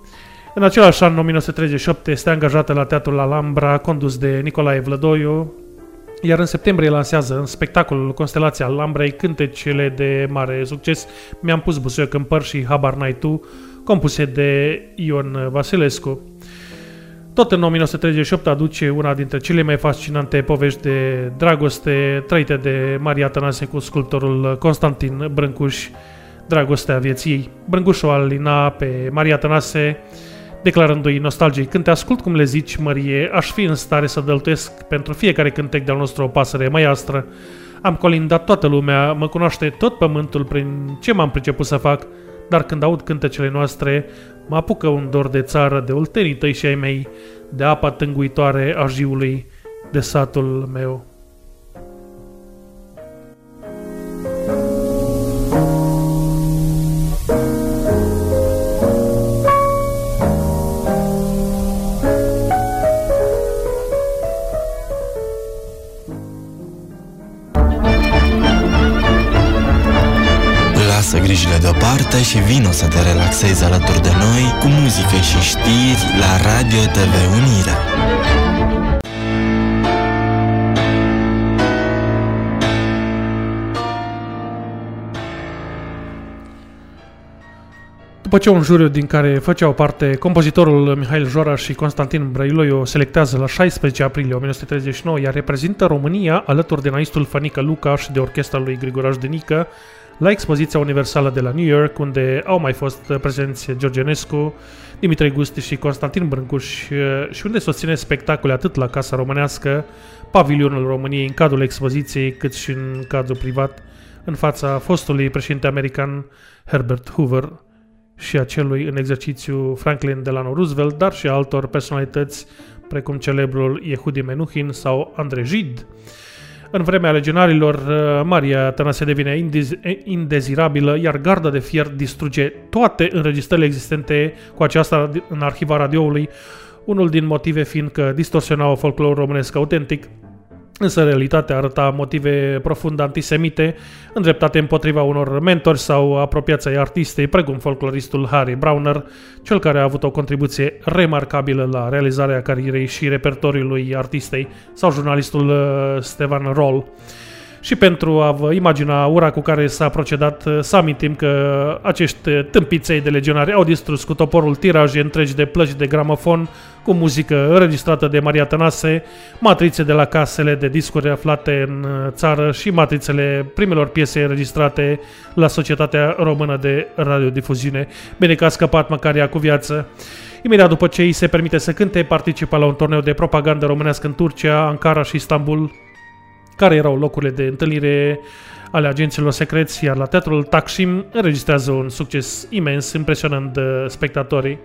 În același an, 1938, este angajată la Teatrul Alhambra, condus de Nicolae Vlădoiu, iar în septembrie lansează în spectacolul Constelația Lambrei cântecele de mare succes Mi-am pus busuioc în păr și Habar n-ai tu, compuse de Ion Vasilescu. Tot în 1938 aduce una dintre cele mai fascinante povești de dragoste trăite de Maria Tănase cu sculptorul Constantin Brâncuș, Dragostea vieții. Brâncuș o alina pe Maria Tănase, declarându-i nostalgic, când te ascult cum le zici, Mărie, aș fi în stare să dăltuiesc pentru fiecare cântec de-al nostru o pasăre maiastră. Am colindat toată lumea, mă cunoaște tot pământul prin ce m-am priceput să fac, dar când aud cântecele noastre, mă apucă un dor de țară, de oltenii tăi și ai mei, de apa tânguitoare a jiului, de satul meu. Lasă grijile deoparte și vino să te relaxezi alături de noi cu muzică și știri la Radio TV Unirea. După ce un juriu din care făceau parte compozitorul Mihail Jora și Constantin Brailoiu selectează la 16 aprilie 1939, iar reprezintă România alături de naistul Fanica Lucaș și de orchestra lui Grigoraș Denică la expoziția universală de la New York, unde au mai fost prezenți George Enescu, Dimitrie Gusti și Constantin Brâncuș și unde susține spectacole atât la Casa Românească, pavilionul României în cadrul expoziției, cât și în cadrul privat, în fața fostului președinte american Herbert Hoover și a celui în exercițiu Franklin Delano Roosevelt, dar și altor personalități precum celebrul Yehudi Menuhin sau Andrei Gide. În vremea legionarilor, Maria Tănase devine indez- indezirabilă, iar garda de fier distruge toate înregistrările existente cu aceasta în arhiva radioului, unul din motive fiind că distorsionau folclorul românesc autentic, însă realitatea arăta motive profund antisemite, îndreptate împotriva unor mentori sau apropiați ai artistei, precum folcloristul Harry Browner, cel care a avut o contribuție remarcabilă la realizarea carierei și repertoriului artistei, sau jurnalistul uh, Stevan Roll. Și pentru a vă imagina ura cu care s-a procedat, uh, să amintim că acești tâmpiței de legionari au distrus cu toporul tiraje întregi de plăci de gramofon cu muzică înregistrată de Maria Tănase, matrițe de la casele de discuri aflate în uh, țară și matrițele primelor piese înregistrate la Societatea Română de Radiodifuziune. Bine că a scăpat măcar ea cu viață. Imediat după ce îi se permite să cânte, participă la un turneu de propagandă românească în Turcia, Ankara și Istanbul, care erau locurile de întâlnire ale agenților secreți, iar la teatrul Taksim înregistrează un succes imens, impresionând uh, spectatorii.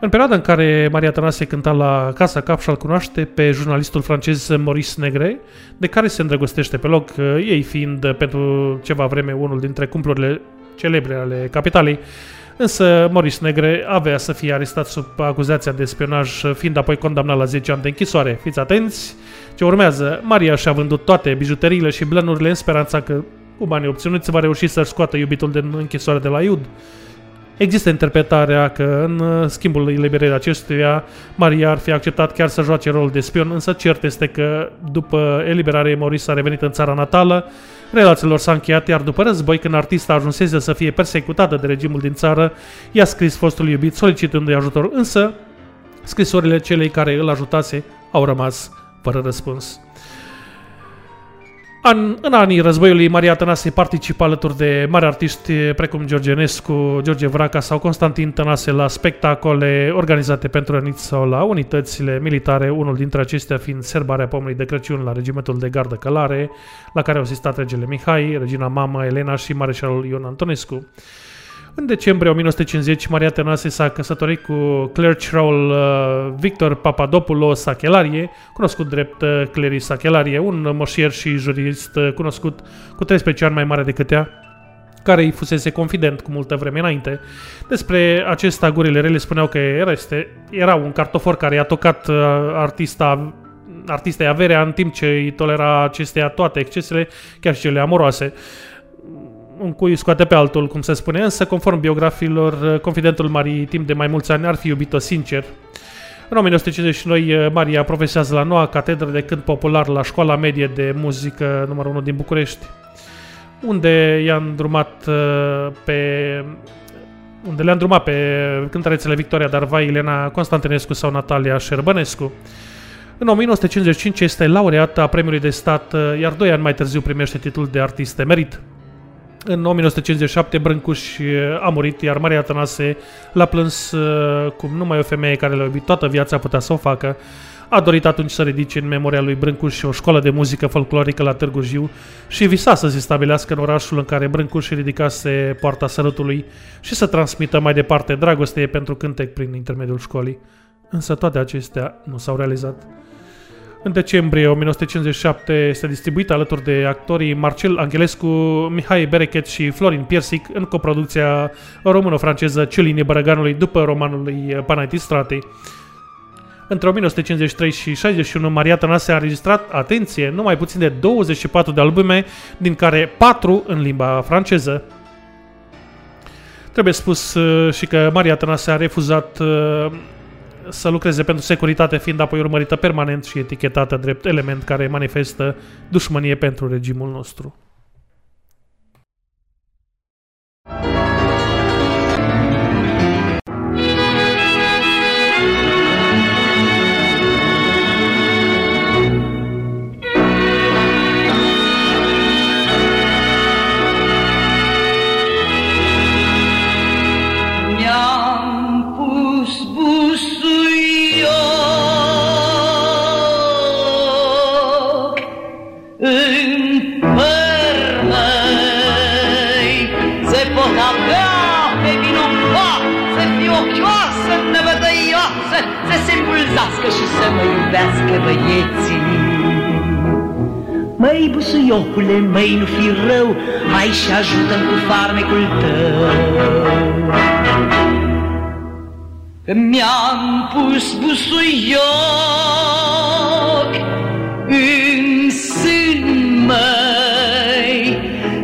În perioada în care Maria Tănase cânta la Casa Capș, îl cunoaște pe jurnalistul francez Maurice Negre, de care se îndrăgostește pe loc, uh, ei fiind uh, pentru ceva vreme unul dintre cumplurile celebre ale capitalei, însă Maurice Negre avea să fie arestat sub acuzația de spionaj, fiind apoi condamnat la 10 ani de închisoare. Fiți atenți! Ce urmează, Maria și-a vândut toate bijuteriile și blănurile în speranța că, cu banii obținuți, va reuși să-și scoată iubitul din închisoare de la Iud. Există interpretarea că în schimbul eliberării acestuia, Maria ar fi acceptat chiar să joace rolul de spion, însă cert este că după eliberare Maurice a revenit în țara natală, relațiilor s-a încheiat, iar după război, când artista ajunsese să fie persecutată de regimul din țară, i-a scris fostul iubit solicitându-i ajutor, însă scrisorile celei care îl ajutase au rămas fără răspuns. An, în anii războiului, Maria Tănase participa alături de mari artiști precum George Enescu, George Vraca sau Constantin Tănase la spectacole organizate pentru răniți sau la unitățile militare, unul dintre acestea fiind serbarea pomului de Crăciun la regimentul de gardă călare, la care au asistat regele Mihai, regina Mama Elena și mareșalul Ion Antonescu. În decembrie 1950, Maria Tănase s-a căsătorit cu clericul uh, Victor Papadopoulos Sachelarie, cunoscut drept uh, Clery Sachelarie, un moșier și jurist uh, cunoscut cu 13 ani mai mare decât ea, care îi fusese confident cu multă vreme înainte. Despre acesta, gurile rele spuneau că era, este, era un cartofor care i-a tocat uh, artista artistei averea în timp ce îi tolera acestea toate excesele, chiar și cele amoroase un cui scoate pe altul, cum se spune, însă, conform biografilor, confidentul Marii timp de mai mulți ani ar fi iubit-o sincer. În 1952, Maria profesează la noua catedră de cânt popular la Școala Medie de Muzică numărul 1 din București, unde i-a îndrumat uh, pe unde le-a îndrumat pe cântărețele Victoria Darvai, Elena Constantinescu sau Natalia Șerbănescu. În 1955 este laureată a premiului de stat, uh, iar doi ani mai târziu primește titlul de artist emerit. În 1957 Brâncuș uh, a murit, iar Maria Tănase l-a plâns uh, cum numai o femeie care l-a iubit toată viața putea să o facă. A dorit atunci să ridice în memoria lui Brâncuș o școală de muzică folclorică la Târgu Jiu și visa să se stabilească în orașul în care Brâncuș ridicase poarta sărutului și să transmită mai departe dragoste pentru cântec prin intermediul școlii. Însă toate acestea nu s-au realizat. În decembrie 1957 este distribuit alături de actorii Marcel Angelescu, Mihai Berechet și Florin Piersic în coproducția româno-franceză Ciulinie Bărăganului după romanul lui Panaiti Stratei. Între 1953 și 61, Maria Tănase a înregistrat, atenție, numai puțin de 24 de albume, din care 4 în limba franceză. Trebuie spus uh, și că Maria Tănase a refuzat uh, să lucreze pentru securitate, fiind apoi urmărită permanent și etichetată drept element care manifestă dușmănie pentru regimul nostru. Iubească băieții. Măi, busuiocule, măi, nu fi rău, hai și ajută-mi cu farmecul tău. Că mi-am pus busuioc în sân, măi,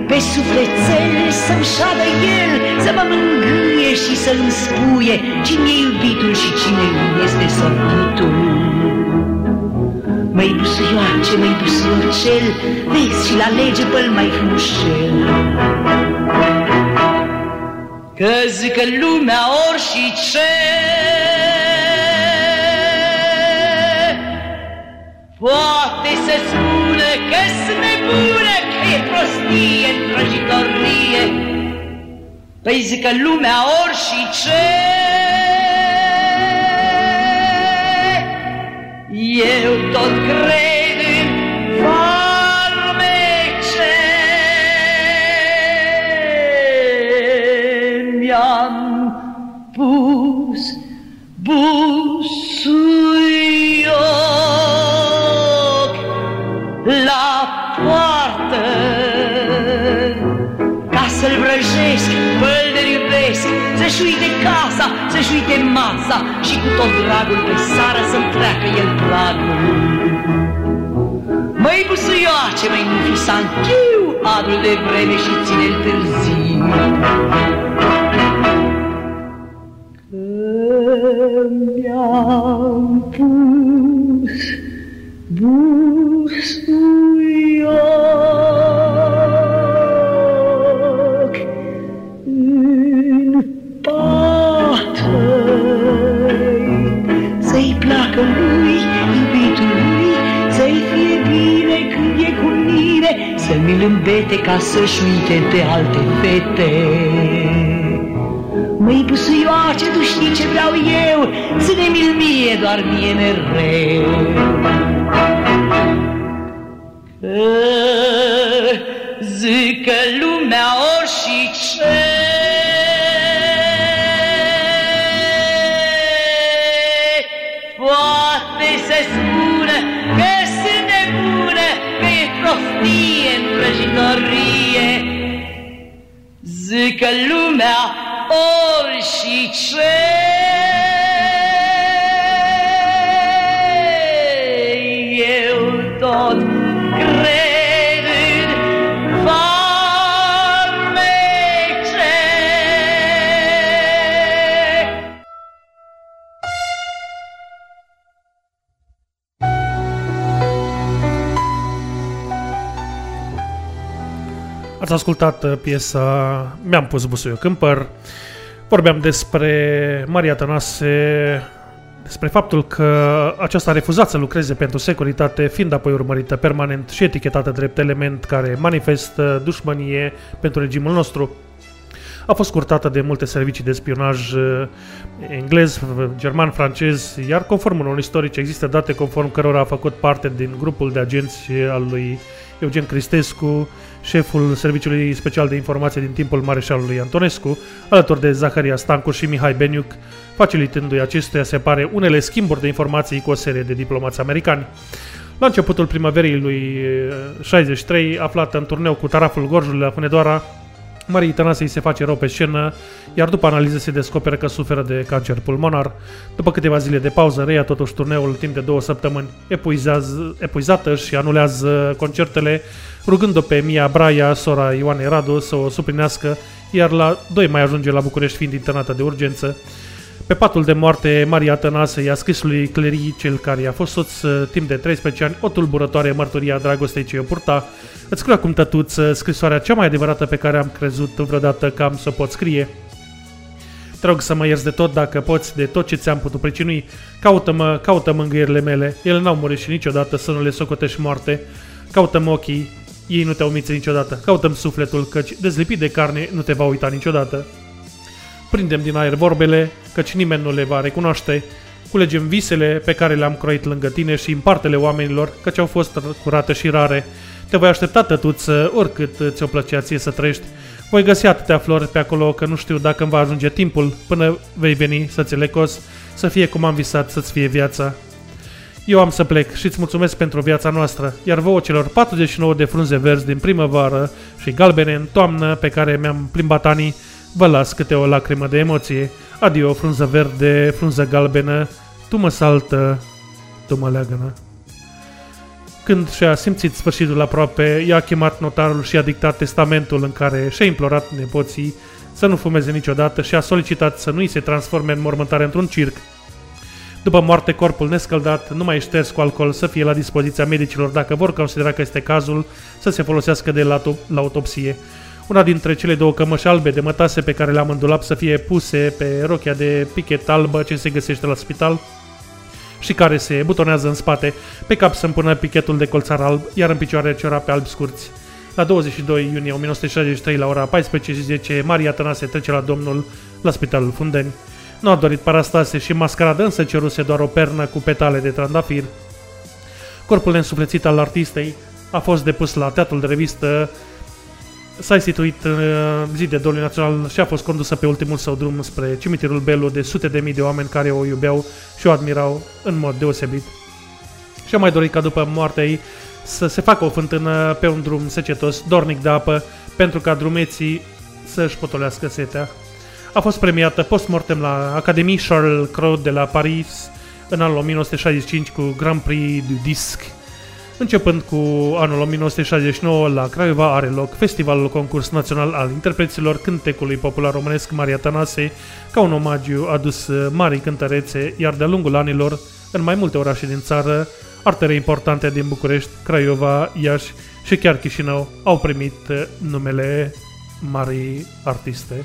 pe sufletel să-mi șadă el, să mă mângâie și să-mi spuie cine e iubitul și cine este sorbitul. Măi busuioace, măi busuiocel, vezi și la lege pe mai frumușel. Că zică lumea ori și ce? Poate să spune că sunt nebune, că e prostie, trăjitorie Păi zică lumea ori și ce Eu tot cred în farmece Mi-am pus busuioc să-și uite casa, să-și uite masa și cu tot dragul pe sară să-mi treacă el pragul. Măi busuioace, măi nu fi sanchiu, adul de vreme și ține-l târziu. Că mi-am pus busuioc Să-mi îmbete ca să-și uite de alte fete. Măi, busuioace, tu știi ce vreau eu, Ține-mi-l mie, doar mie mereu. Că zică lumea ori ascultat uh, piesa Mi-am pus busuiul câmpăr. Vorbeam despre Maria Tănase, despre faptul că aceasta a refuzat să lucreze pentru securitate, fiind apoi urmărită permanent și etichetată drept element care manifestă dușmănie pentru regimul nostru. A fost curtată de multe servicii de spionaj uh, englez, german, francez, iar conform unor istorici există date conform cărora a făcut parte din grupul de agenți al lui Eugen Cristescu, șeful Serviciului Special de Informație din timpul Mareșalului Antonescu, alături de Zaharia Stancu și Mihai Beniuc, facilitându-i acestuia, se pare, unele schimburi de informații cu o serie de diplomați americani. La începutul primăverii lui 63, eh, aflată în turneu cu taraful Gorjului la Hunedoara, Marie Tănase îi se face rău pe scenă, iar după analiză se descoperă că suferă de cancer pulmonar. După câteva zile de pauză, reia totuși turneul timp de două săptămâni, epuizată și anulează concertele, rugând-o pe Mia Braia, sora Ioane Radu, să o suplinească, iar la 2 mai ajunge la București fiind internată de urgență. Pe patul de moarte, Maria Tănase i-a scris lui Clery, cel care i-a fost soț uh, timp de 13 ani, o tulburătoare mărturie a dragostei ce o purta. Îți scriu acum, tătuță, scrisoarea cea mai adevărată pe care am crezut vreodată că am să o pot scrie. Te rog să mă ierți de tot dacă poți, de tot ce ți-am putut pricinui. Caută-mă, caută mângâierile mele. Ele n-au murit și niciodată să nu le socotești moarte. Caută-mă ochii, ei nu te-au mințit niciodată. Caută-mi sufletul, căci dezlipit de carne nu te va uita niciodată. Prindem din aer vorbele, căci nimeni nu le va recunoaște. Culegem visele pe care le-am croit lângă tine și împarte-le oamenilor, căci au fost curate și rare. Te voi aștepta, tătuță, oricât ți-o plăcea ție să trăiești. Voi găsi atâtea flori pe acolo că nu știu dacă îmi va ajunge timpul până vei veni să-ți lecos, să fie cum am visat să-ți fie viața. Eu am să plec și îți mulțumesc pentru viața noastră, iar vouă celor 49 de frunze verzi din primăvară și galbene în toamnă pe care mi-am plimbat anii, vă las câte o lacrimă de emoție. Adio, frunză verde, frunză galbenă, tu mă saltă, tu mă leagănă. Când și-a simțit sfârșitul aproape, i-a chemat notarul și a dictat testamentul în care și-a implorat nepoții să nu fumeze niciodată și a solicitat să nu-i se transforme în mormântare într-un circ. După moarte, corpul nescăldat, nu mai șters cu alcool, să fie la dispoziția medicilor dacă vor considera că este cazul să se folosească de la, la autopsie. Una dintre cele două cămăși albe de mătase pe care le-am în dulap să fie puse pe rochia de pichet albă ce se găsește la spital și care se butonează în spate, pe cap să-mi pună pichetul de colțar alb, iar în picioare ciorape albi scurți. La 22 iunie 1963, la ora 14.10, Maria Tănase trece la domnul la spitalul Fundeni. Nu a dorit parastase și mascaradă, însă ceruse doar o pernă cu petale de trandafir. Corpul însuflețit al artistei a fost depus la teatrul de revistă S-a instituit uh, zi de doliu național și a fost condusă pe ultimul său drum spre cimitirul Belu de sute de mii de oameni care o iubeau și o admirau în mod deosebit. Și a mai dorit ca după moartea ei să se facă o fântână pe un drum secetos, dornic de apă, pentru ca drumeții să-și potolească setea. A fost premiată post-mortem la Académie Charles Cros de la Paris în anul 1965 cu Grand Prix du Disc Începând cu anul 1969, la Craiova are loc Festivalul Concurs Național al Interpreților Cântecului Popular Românesc Maria Tănase, ca un omagiu adus marii cântărețe, iar de-a lungul anilor, în mai multe orașe din țară, artere importante din București, Craiova, Iași și chiar Chișinău au primit numele marii artiste.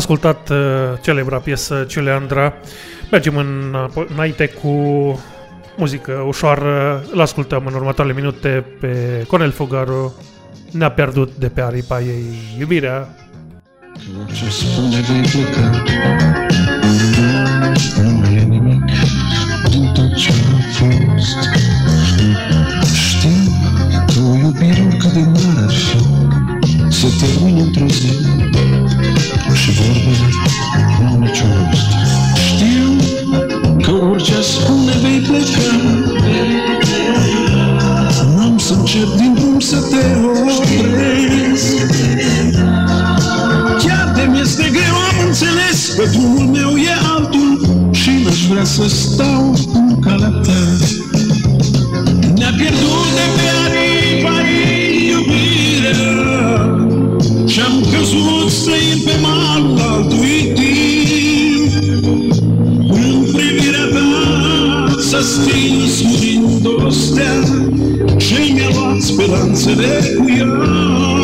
Ascultat uh, celebra piesă Ciuleandra. Mergem în, înainte cu muzică ușoară. Îl ascultăm în următoarele minute pe Conel Fogaru. Ne-a pierdut de pe aripa ei iubirea. Ce spune vei pleca Nu mai e nimic din tot ce a fost Știu că o iubire oricât de mare ar fi Se termină într-o zi Și vorbele n-au niciun rost Știu că orice aș spune vei pleca. N-am să încep din drum să te opresc. Chiar de mi-este greu, am înțeles Că drumul meu e altul Și n-aș vrea să stau în calea ta. Ne-a pierdut de pe Și-am căzut străin pe malul altui timp. În privirea ta s-a stins murind o stea Și mi-a luat speranțele cu ea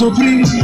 nu te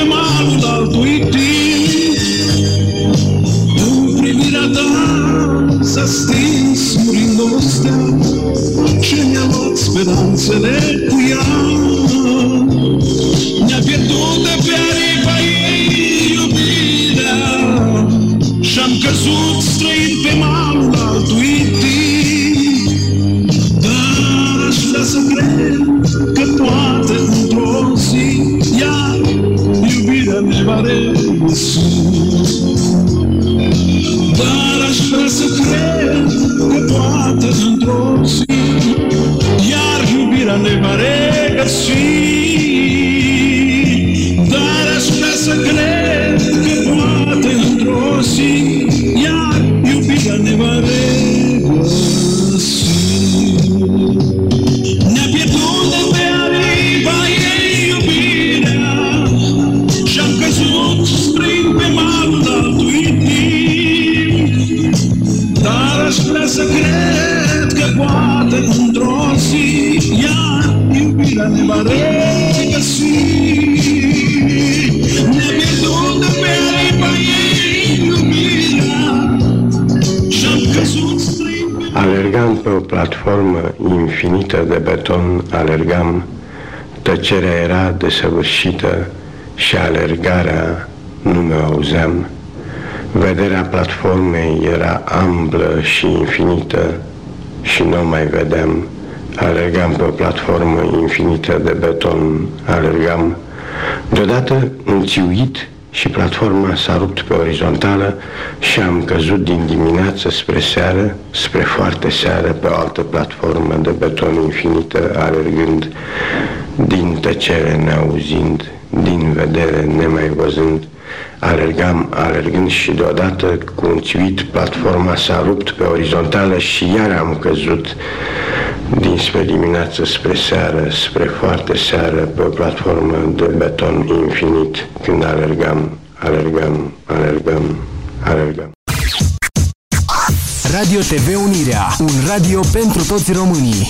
străini pe malul altui timp În privirea ta s-a stins murind o stea tăcerea era desăvârșită și alergarea nu mă auzeam. Vederea platformei era amblă și infinită și nu o mai vedeam. Alergam pe o platformă infinită de beton, alergam. Deodată înțiuit și platforma s-a rupt pe orizontală și am căzut din dimineață spre seară, spre foarte seară, pe o altă platformă de beton infinită, alergând, din tăcere neauzind, din vedere nemai văzând, alergam, alergând și deodată, cu un țuit, platforma s-a rupt pe orizontală și iar am căzut dinspre dimineață spre seară, spre foarte seară, pe o platformă de beton infinit, când alergam, alergam, alergam, alergam. Radio TV Unirea, un radio pentru toți românii.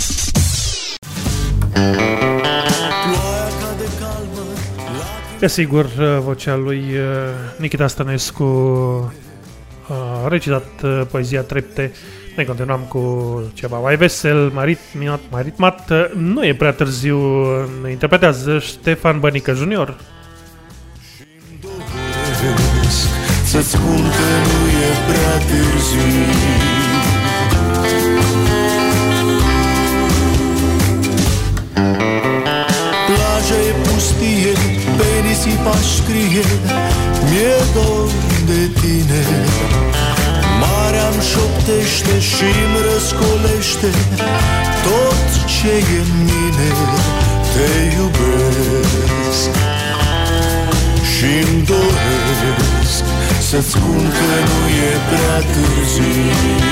Desigur, vocea lui uh, Nikita Stănescu a recitat uh, poezia trepte. Ne continuăm cu ceva mai vesel, mai ritmat, mai ritmat. Nu e prea târziu, ne interpretează Ștefan Bănică Junior. Să-ți spun că nu e prea târziu pe nisipa scrie Mi-e dor de tine. Marea îmi șoptește și îmi răscolește Tot ce e în mine. Te iubesc și-mi doresc Să-ți spun că nu e prea târziu.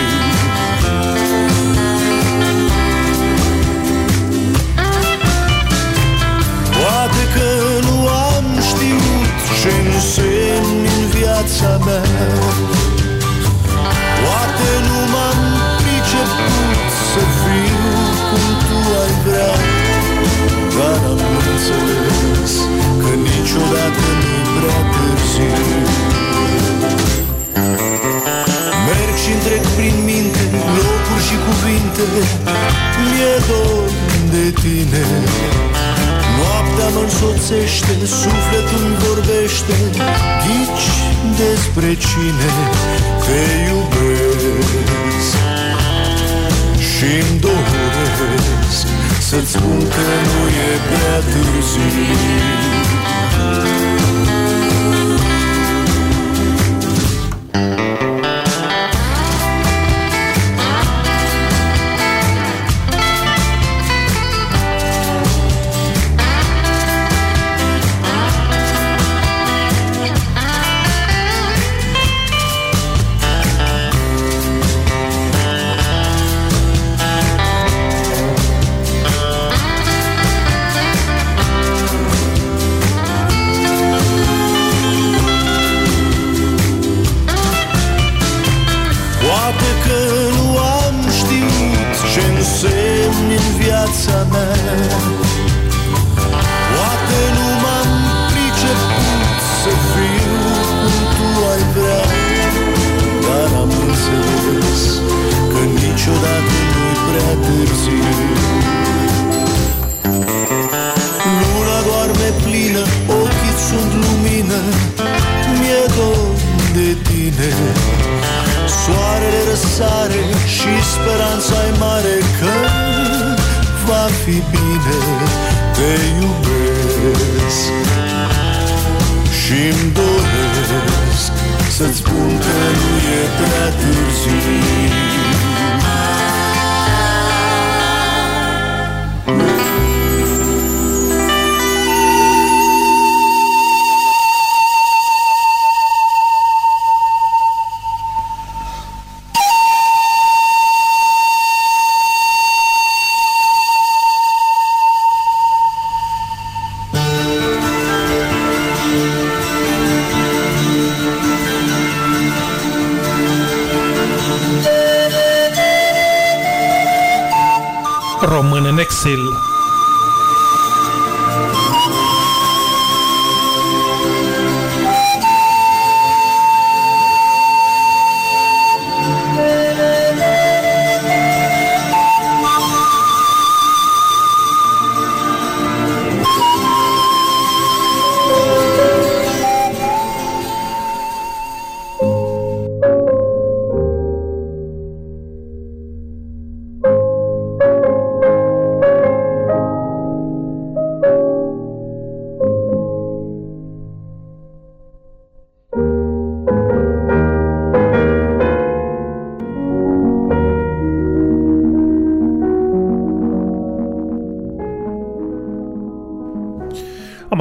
Poate că nu am știut ce însemni în viața mea. Poate nu m-am priceput să fiu cum tu ai vrea Dar am înțeles că niciodată nu-i prea târziu. Merg și trec prin minte locuri și cuvinte Mi-e dor de tine. Noaptea mă însoțește, sufletul îmi vorbește. Ghici despre cine te iubesc? Și-mi doresc să-ți spun că nu e prea târziu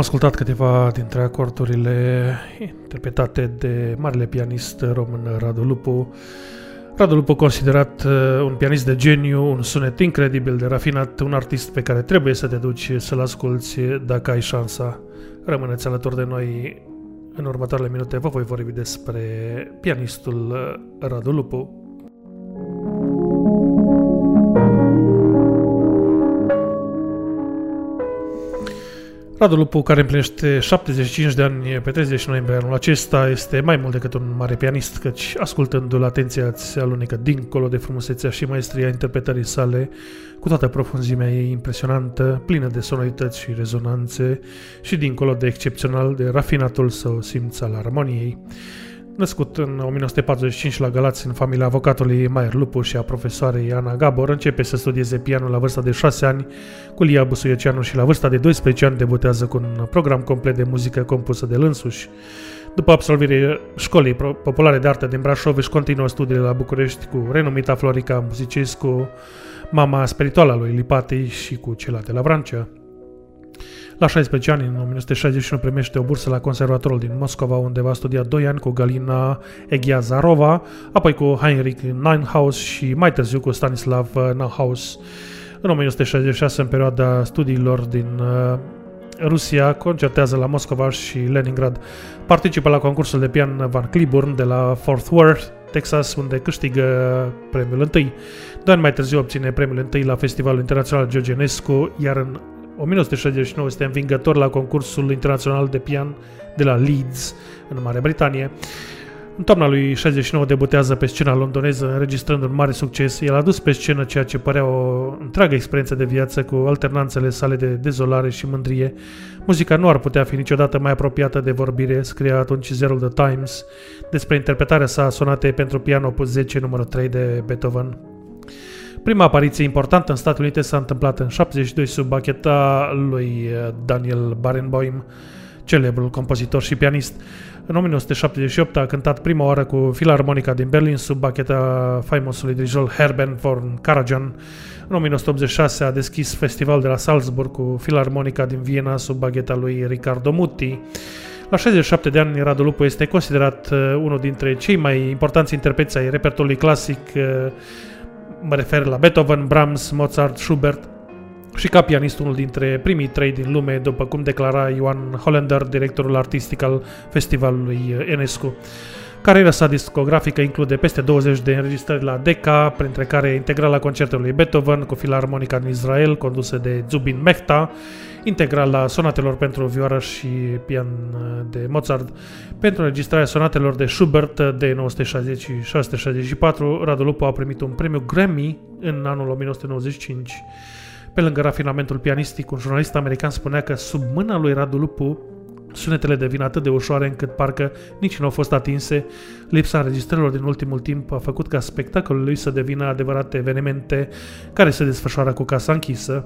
ascultat câteva dintre acordurile interpretate de marele pianist român Radu Lupu. Radu Lupu considerat uh, un pianist de geniu, un sunet incredibil de rafinat, un artist pe care trebuie să te duci să-l asculți dacă ai șansa. Rămâneți alături de noi în următoarele minute. Vă voi vorbi despre pianistul uh, Radu Lupu. Radu Lupu, care împlinește 75 de ani pe 30 noiembrie anul acesta, este mai mult decât un mare pianist, căci ascultându-l atenția ți alunecă dincolo de frumusețea și maestria interpretării sale, cu toată profunzimea ei impresionantă, plină de sonorități și rezonanțe și dincolo de excepțional de rafinatul său simț al armoniei. Născut în 1945 la Galați în familia avocatului Maier Lupu și a profesoarei Ana Gabor, începe să studieze pianul la vârsta de 6 ani cu Lia Busuieceanu și la vârsta de 12 ani debutează cu un program complet de muzică compusă de lânsuși. După absolvirea școlii populare de artă din Brașov, își continuă studiile la București cu renumita Florica Musicescu, mama spirituală a lui Lipatei și cu celelalte la Vrancea. La 16 ani, în 1961, primește o bursă la Conservatorul din Moscova, unde va studia 2 ani cu Galina Eghiazarova, apoi cu Heinrich Neuhaus și mai târziu cu Stanislav Neuhaus. În 1966, în perioada studiilor din uh, Rusia, concertează la Moscova și Leningrad. Participă la concursul de pian Van Cliburn de la Fort Worth, Texas, unde câștigă premiul întâi. Doi ani mai târziu obține premiul întâi la Festivalul Internațional Georgenescu, iar în 1969 este învingător la concursul internațional de pian de la Leeds, în Marea Britanie. În toamna lui 69 debutează pe scena londoneză, înregistrând un mare succes. El a dus pe scenă ceea ce părea o întreagă experiență de viață cu alternanțele sale de dezolare și mândrie. Muzica nu ar putea fi niciodată mai apropiată de vorbire, scria atunci Zerul The Times, despre interpretarea sa sonate pentru piano opus 10 numărul 3 de Beethoven. Prima apariție importantă în Statele Unite s-a întâmplat în 72 sub bacheta lui uh, Daniel Barenboim, celebrul compozitor și pianist. În 1978 a cântat prima oară cu Filarmonica din Berlin sub bacheta faimosului dirijor Herben von Karajan. În 1986 a deschis festival de la Salzburg cu Filarmonica din Viena sub bagheta lui Riccardo Mutti. La 67 de ani, Radu Lupu este considerat uh, unul dintre cei mai importanți interpreți ai repertoriului clasic uh, mă refer la Beethoven, Brahms, Mozart, Schubert și ca pianist unul dintre primii trei din lume, după cum declara Ioan Hollander, directorul artistic al festivalului Enescu. Cariera sa discografică include peste 20 de înregistrări la Decca, printre care integrala concertului Beethoven cu filarmonica din Israel, condusă de Zubin Mehta, integrala sonatelor pentru vioară și pian de Mozart. Pentru înregistrarea sonatelor de Schubert de 960 și 664, Radu Lupu a primit un premiu Grammy în anul 1995. Pe lângă rafinamentul pianistic, un jurnalist american spunea că sub mâna lui Radu Lupu Sunetele devin atât de ușoare încât parcă nici nu au fost atinse. Lipsa înregistrărilor din ultimul timp a făcut ca spectacolul lui să devină adevărate evenimente care se desfășoară cu casa închisă.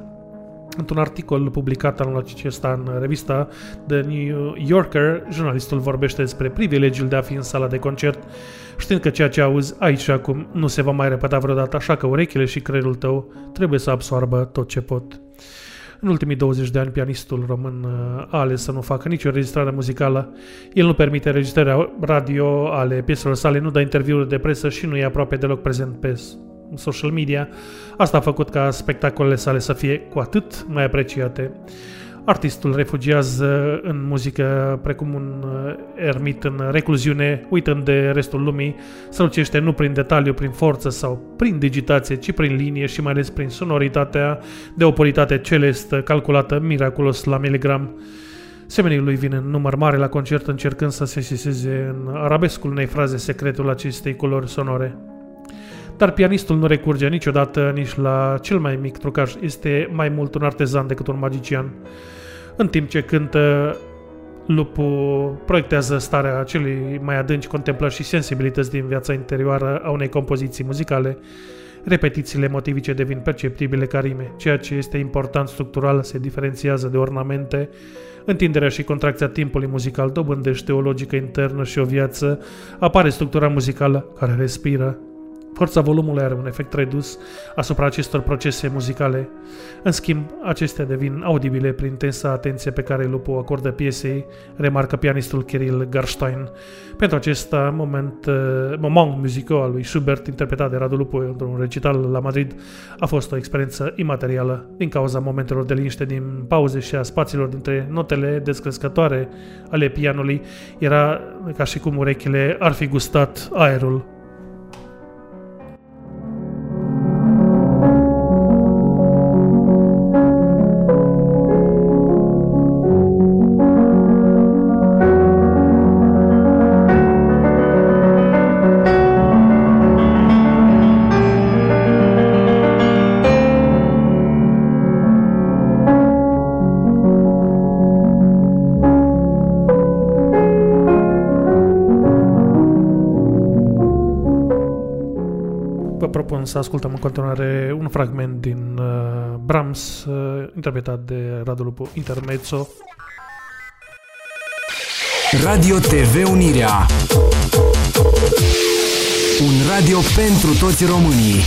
Într-un articol publicat anul acesta în revista The New Yorker, jurnalistul vorbește despre privilegiul de a fi în sala de concert, știind că ceea ce auzi aici și acum nu se va mai repeta vreodată, așa că urechile și creierul tău trebuie să absoarbă tot ce pot. În ultimii 20 de ani, pianistul român uh, a ales să nu facă nicio registrare muzicală. El nu permite registrarea radio ale pieselor sale, nu dă interviuri de presă și nu e aproape deloc prezent pe social media. Asta a făcut ca spectacolele sale să fie cu atât mai apreciate. Artistul refugiază în muzică precum un uh, ermit în recluziune, uitând de restul lumii, strălucește nu prin detaliu, prin forță sau prin digitație, ci prin linie și mai ales prin sonoritatea de o politate celestă, calculată miraculos la miligram. Semenii lui vin în număr mare la concert încercând să se seseze în arabescul unei fraze secretul acestei culori sonore. Dar pianistul nu recurge niciodată nici la cel mai mic trucaj, este mai mult un artezan decât un magician. În timp ce cântă, lupul proiectează starea celui mai adânci contemplări și sensibilități din viața interioară a unei compoziții muzicale, repetițiile motivice devin perceptibile ca rime. Ceea ce este important structural se diferențiază de ornamente, întinderea și contracția timpului muzical dobândește o logică internă și o viață, apare structura muzicală care respiră, Forța volumului are un efect redus asupra acestor procese muzicale. În schimb, acestea devin audibile prin intensa atenție pe care Lupo acordă piesei, remarcă pianistul Kirill Garstein. Pentru acesta, moment, uh, moment muzical al lui Schubert, interpretat de Radu Lupo într-un recital la Madrid, a fost o experiență imaterială din cauza momentelor de liniște din pauze și a spațiilor dintre notele descrescătoare ale pianului. Era ca și cum urechile ar fi gustat aerul propun să ascultăm în continuare un fragment din uh, Brahms, uh, interpretat de Radu Lupu Intermezzo. Radio TV Unirea. Un radio pentru toți românii.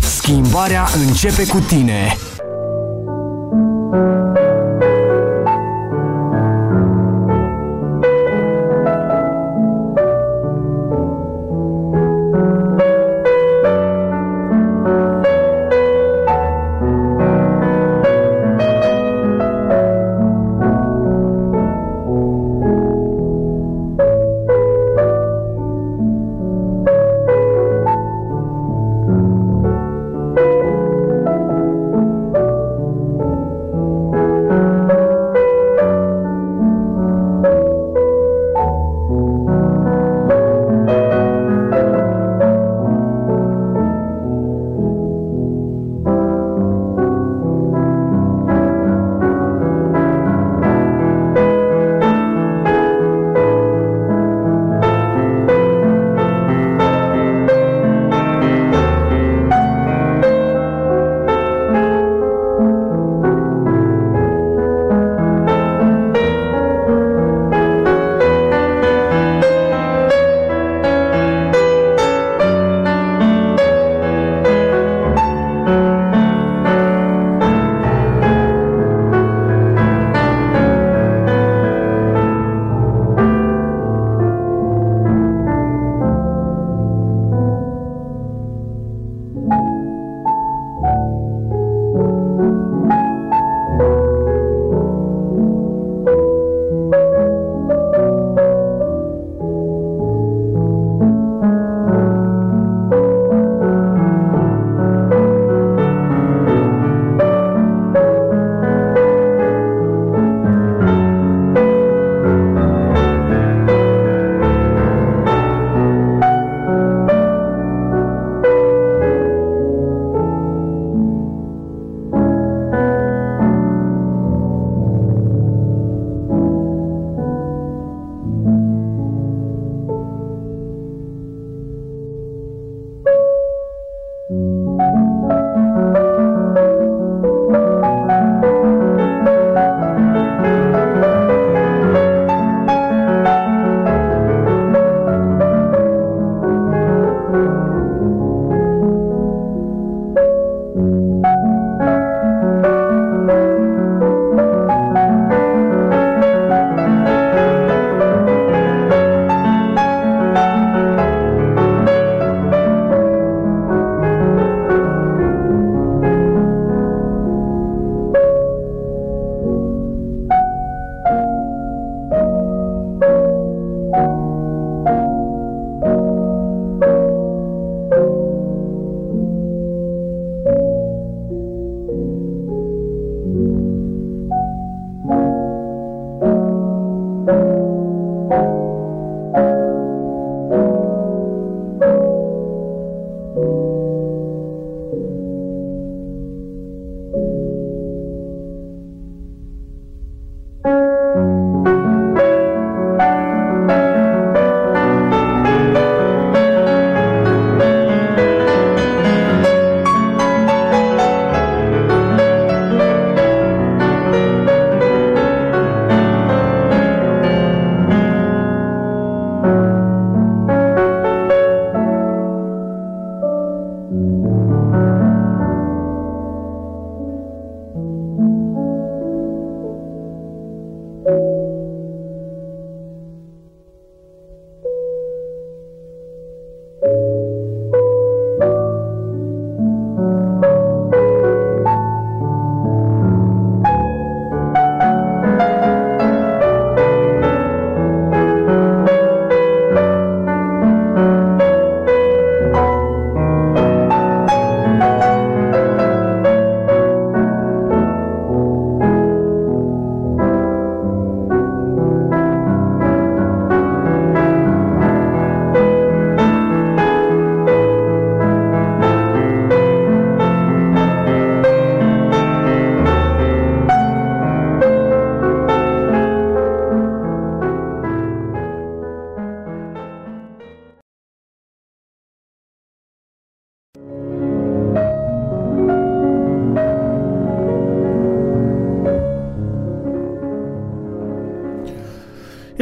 Schimbarea începe cu tine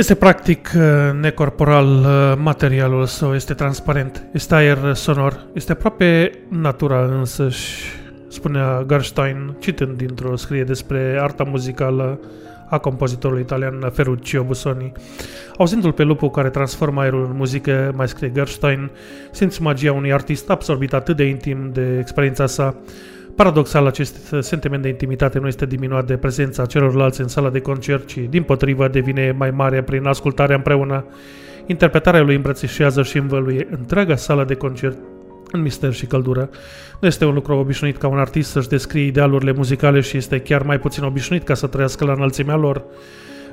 Este practic uh, necorporal, uh, materialul său este transparent, este aer sonor, este aproape natura însăși, spunea Gerstein, citând dintr-o scrie despre arta muzicală a compozitorului italian Ferruccio Busoni. Auzindu-l pe lupul care transformă aerul în muzică, mai scrie Gerstein, simți magia unui artist absorbit atât de intim de experiența sa, Paradoxal, acest sentiment de intimitate nu este diminuat de prezența celorlalți în sala de concert, ci din potrivă devine mai mare prin ascultarea împreună. Interpretarea lui îmbrățișează și învăluie întreaga sală de concert în mister și căldură. Nu este un lucru obișnuit ca un artist să-și descrie idealurile muzicale și este chiar mai puțin obișnuit ca să trăiască la înălțimea lor.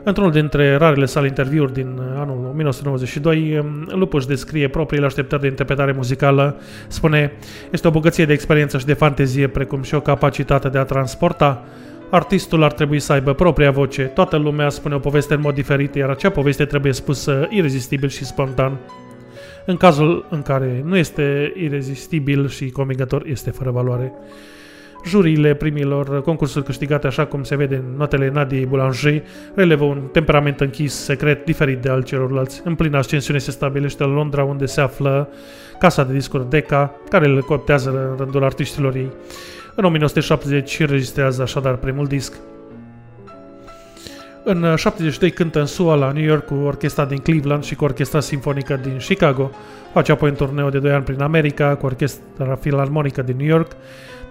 Într-unul dintre rarele sale interviuri din anul 1992, Lupuș își descrie propriile așteptări de interpretare muzicală. Spune, este o bogăție de experiență și de fantezie, precum și o capacitate de a transporta. Artistul ar trebui să aibă propria voce. Toată lumea spune o poveste în mod diferit, iar acea poveste trebuie spusă irezistibil și spontan. În cazul în care nu este irezistibil și convingător, este fără valoare. Juriile primilor concursuri câștigate, așa cum se vede în notele Nadiei Boulanger, relevă un temperament închis, secret, diferit de al celorlalți. În plină ascensiune se stabilește în Londra, unde se află casa de discuri Decca, care îl cooptează în rândul artiștilor ei. În 1970 înregistrează așadar primul disc. În 72 cântă în SUA la New York cu orchestra din Cleveland și cu orchestra simfonică din Chicago. Face apoi un turneu de 2 ani prin America cu orchestra filarmonică din New York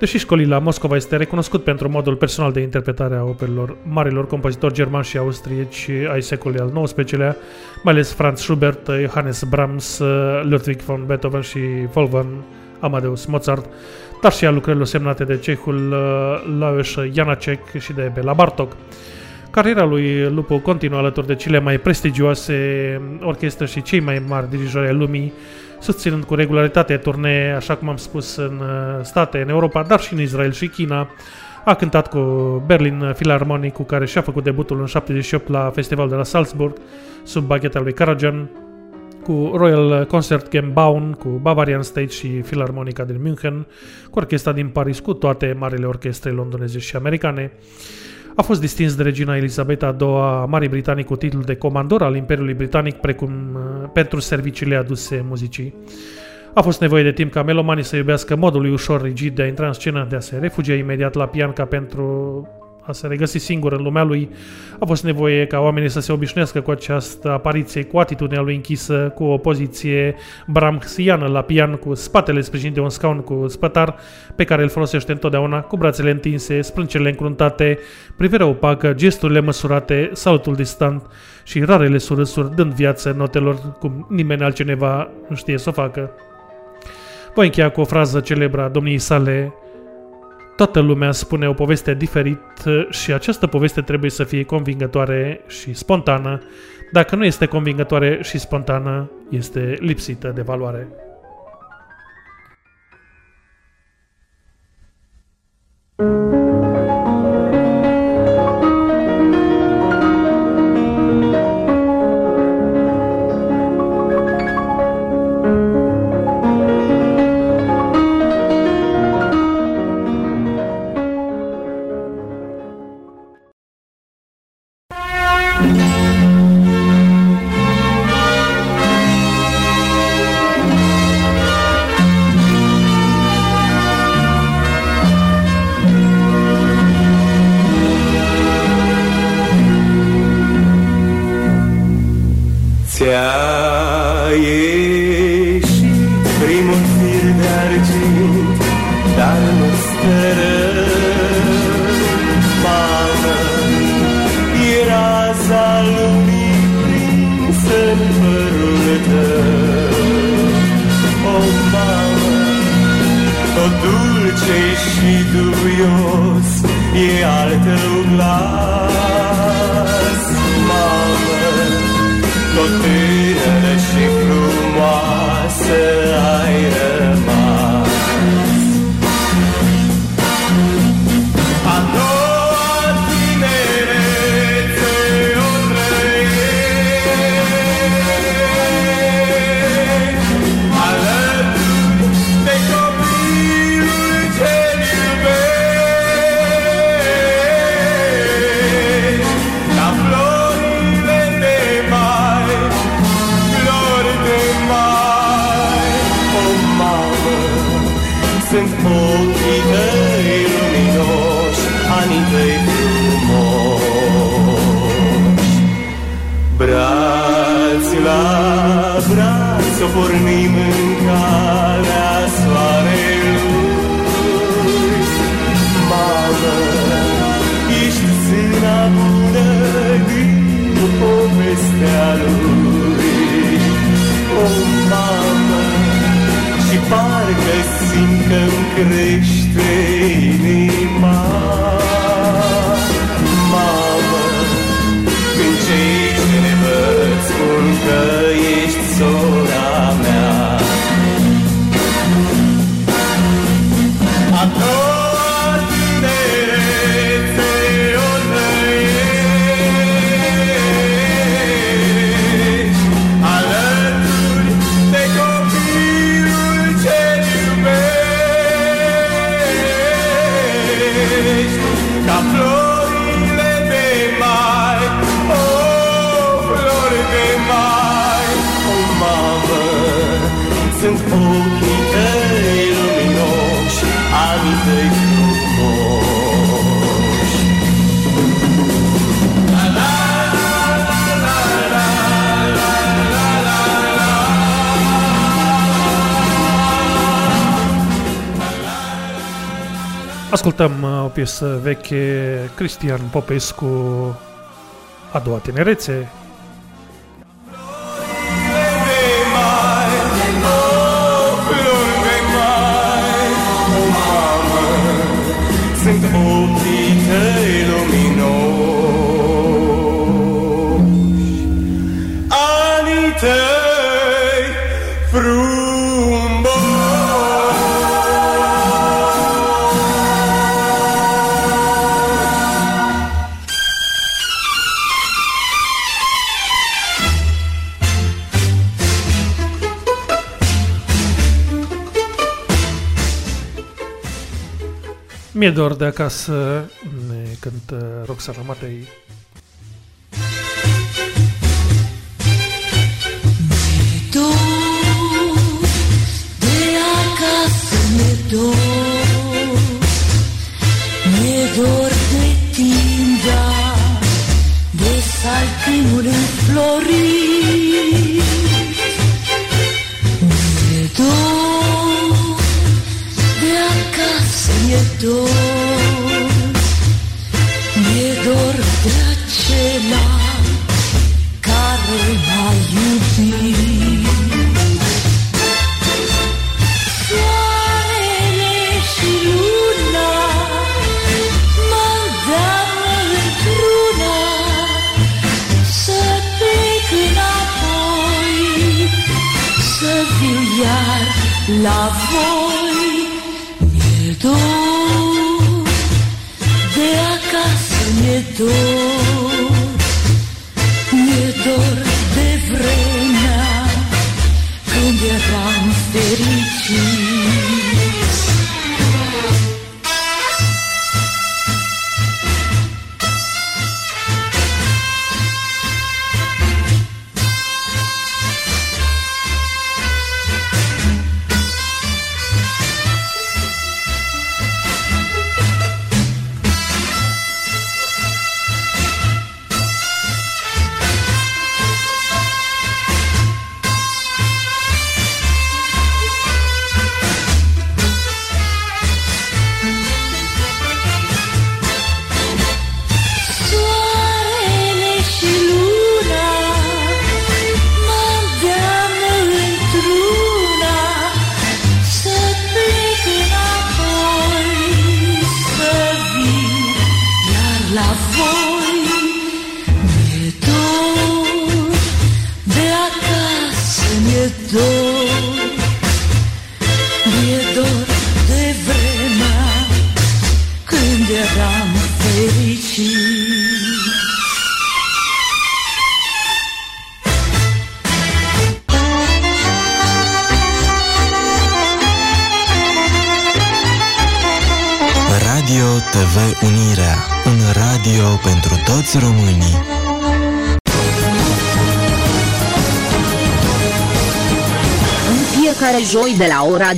Deși școlii la Moscova este recunoscut pentru modul personal de interpretare a operelor marilor compozitori germani și austrieci ai secolului al XIX-lea, mai ales Franz Schubert, Johannes Brahms, Ludwig von Beethoven și Wolfgang Amadeus Mozart, dar și a lucrărilor semnate de cehul uh, Lajos Janacek și de Bela Bartok. Cariera lui Lupo continuă alături de cele mai prestigioase orchestre și cei mai mari dirijori ai lumii, susținând cu regularitate turnee, așa cum am spus, în uh, state, în Europa, dar și în Israel și China. A cântat cu Berlin Philharmonic, cu care și-a făcut debutul în 78 la festivalul de la Salzburg, sub bagheta lui Karajan, cu Royal Concert Gambaun, cu Bavarian State și Philharmonica din München, cu orchestra din Paris, cu toate marile orchestre londoneze și americane. A fost distins de regina Elisabeta II a Marii Britanii cu titlul de comandor al Imperiului Britanic, precum uh, pentru serviciile aduse muzicii. A fost nevoie de timp ca melomanii să iubească modul lui ușor rigid de a intra în scenă, de a se refugia imediat la pian ca pentru a se regăsi singur în lumea lui, a fost nevoie ca oamenii să se obișnuiască cu această apariție, cu atitudinea lui închisă, cu o poziție bramxiană la pian, cu spatele sprijinit de un scaun cu spătar, pe care îl folosește întotdeauna, cu brațele întinse, sprâncele încruntate, privirea opacă, gesturile măsurate, salutul distant și rarele surâsuri, dând viață notelor cum nimeni altcineva nu știe să o facă. Voi încheia cu o frază celebră a domniei sale, Toată lumea spune o poveste diferit și această poveste trebuie să fie convingătoare și spontană. Dacă nu este convingătoare și spontană, este lipsită de valoare. Ți-a pornim în calea soarelui. Mamă, ești sâna bună din povestea lui. O, mamă, și parcă simt că-mi crește inima. Mamă, când cei ce ne văd spun că Ascultăm uh, o piesă veche, Cristian Popescu, a doua tinerețe, dor de acasă când Roxana Matei. 如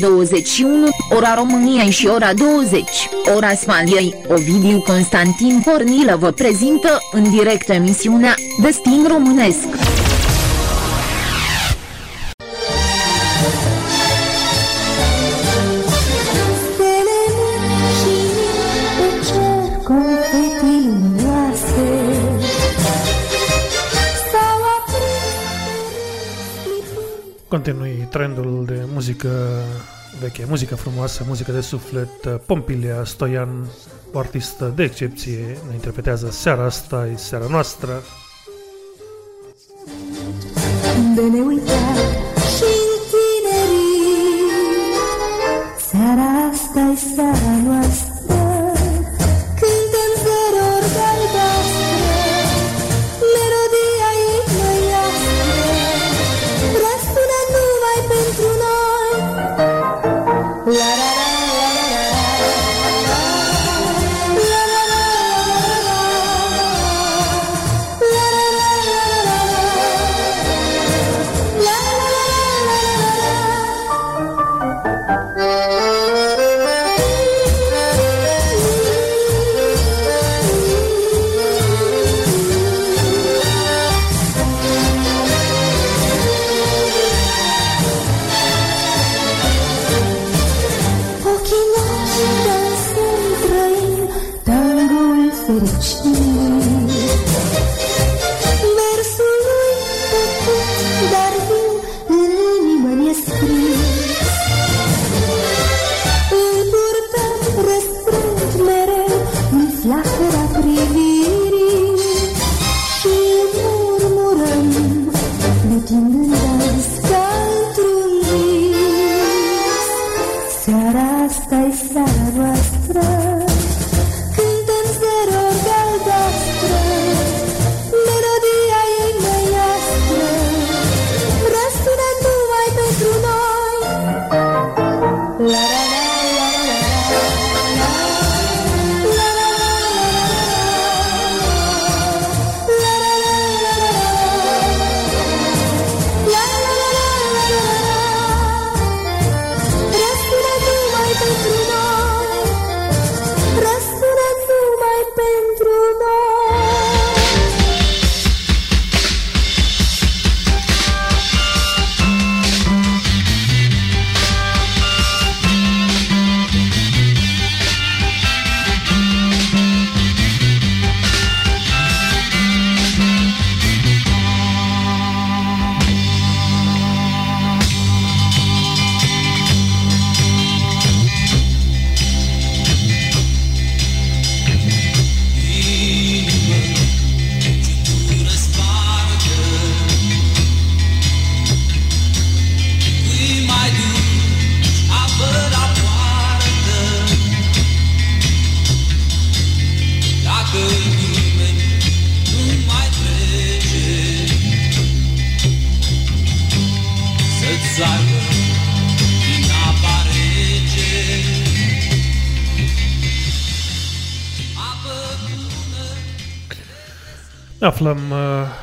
21, ora României și ora 20, ora Spaniei, Ovidiu Constantin Pornilă vă prezintă în direct emisiunea Destin Românesc. Stele și pe cer confeti luminoase S-au aprins Continui trendul de muzică veche, muzică frumoasă, muzică de suflet. Pompilia Stoian, o artistă de excepție, ne interpretează seara asta, e seara noastră. de neuitat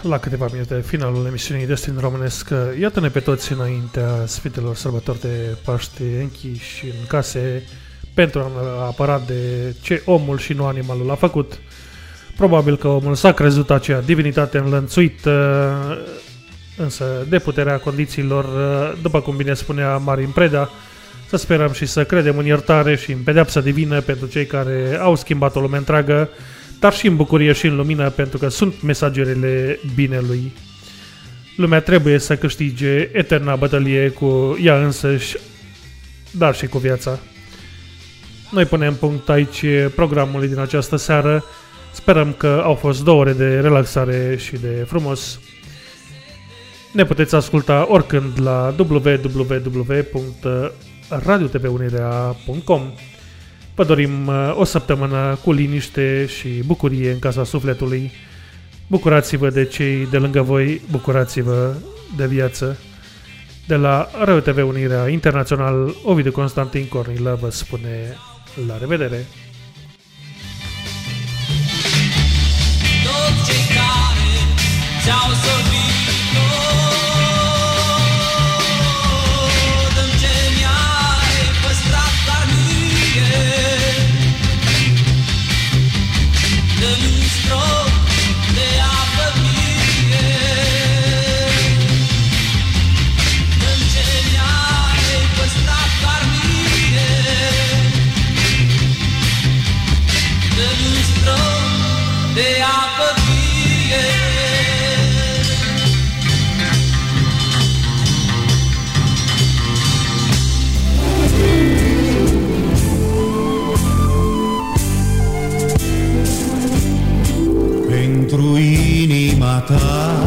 la câteva minute de finalul emisiunii Destin Românesc. Iată-ne pe toți înaintea Sfintelor Sărbători de Paște închiși în case pentru a ne apăra de ce omul și nu animalul a făcut. Probabil că omul s-a crezut acea divinitate înlănțuită, însă de puterea condițiilor, uh, după cum bine spunea Marin Preda, să sperăm și să credem în iertare și în pedeapsa divină pentru cei care au schimbat o lume întreagă, dar și în bucurie și în lumină pentru că sunt mesagerele binelui. Lumea trebuie să câștige eterna bătălie cu ea însăși, dar și cu viața. Noi punem punct aici programului din această seară. Sperăm că au fost două ore de relaxare și de frumos. Ne puteți asculta oricând la www.radiotvunirea.com Vă dorim uh, o săptămână cu liniște și bucurie în casa sufletului. Bucurați-vă de cei de lângă voi, bucurați-vă de viață. De la Radio TV Unirea Internațional, Ovidiu Constantin Cornilă vă spune la revedere! Toți cei care ți-au sorbit Pentru inima ta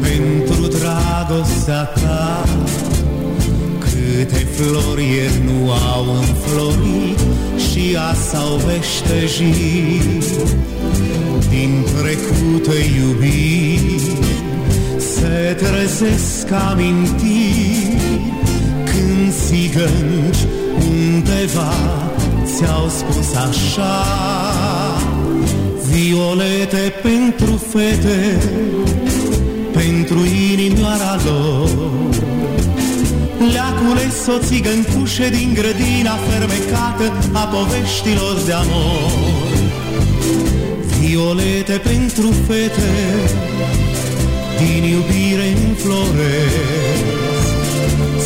Pentru dragostea ta Câte flori ieri nu au înflorit Și ea s-au veștejit. Din trecute iubiri Se trezesc amintiri. Când țigănci undeva Ți-au spus așa Violete pentru fete Pentru inimioara lor. Le-a cules o țigăncușe din grădina fermecată A poveștilor de amor. Violete pentru fete Din iubire înfloresc.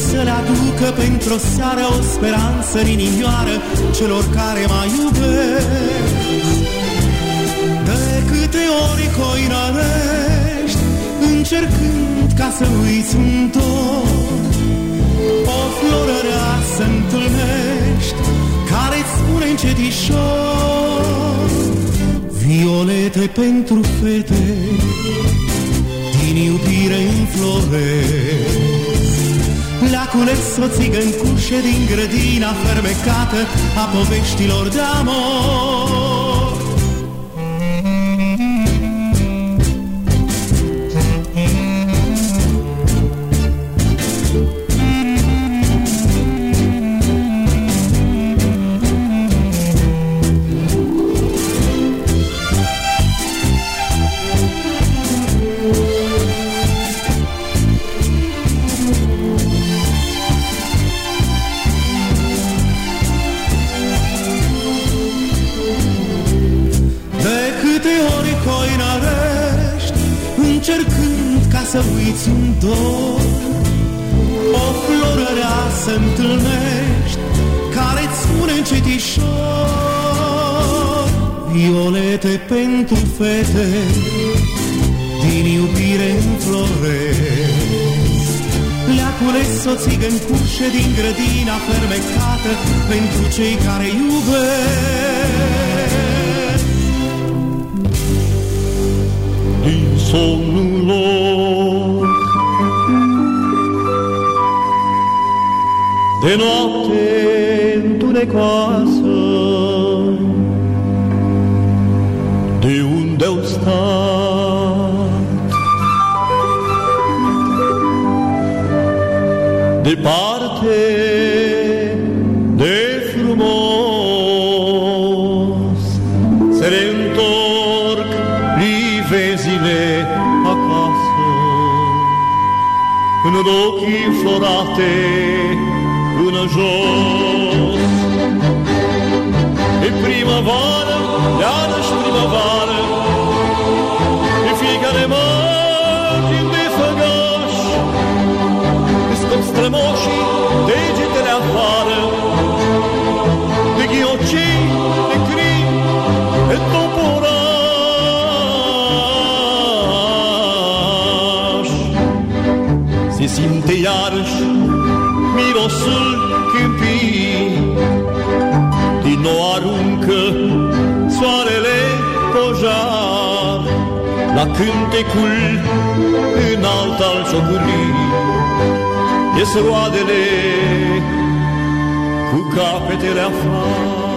Să le aducă pentru o seară o speranță în inimioară Celor care mai iubesc. de câte ori coinărești Încercând ca să uiți un tot. O floră rea să întâlnești Care-ți spune încetișor Violete pentru fete Din iubire înfloresc. Le-a cules o țigăncușe din grădina fermecată A poveștilor de amor dor. O floră rea să întâlnești Care-ți spune încetișor Violete pentru fete Din iubire înfloresc. Le-a cules o țigăncușe din grădina fermecată Pentru cei care iubesc. Din somnul lor. De noapte întunecoasă, de unde-au stat, departe de frumos, se reîntorc livezile acasă, în ochii florate până jos. E primăvară, iarăși primăvară, pe fiecare margin de făgaș, îți scot strămoșii degetele afară, de ghiocei, de crin, de toporaș. Se simte iarăși mirosul la cântecul înalt al ciogurii. Ies roadele cu capetele afară.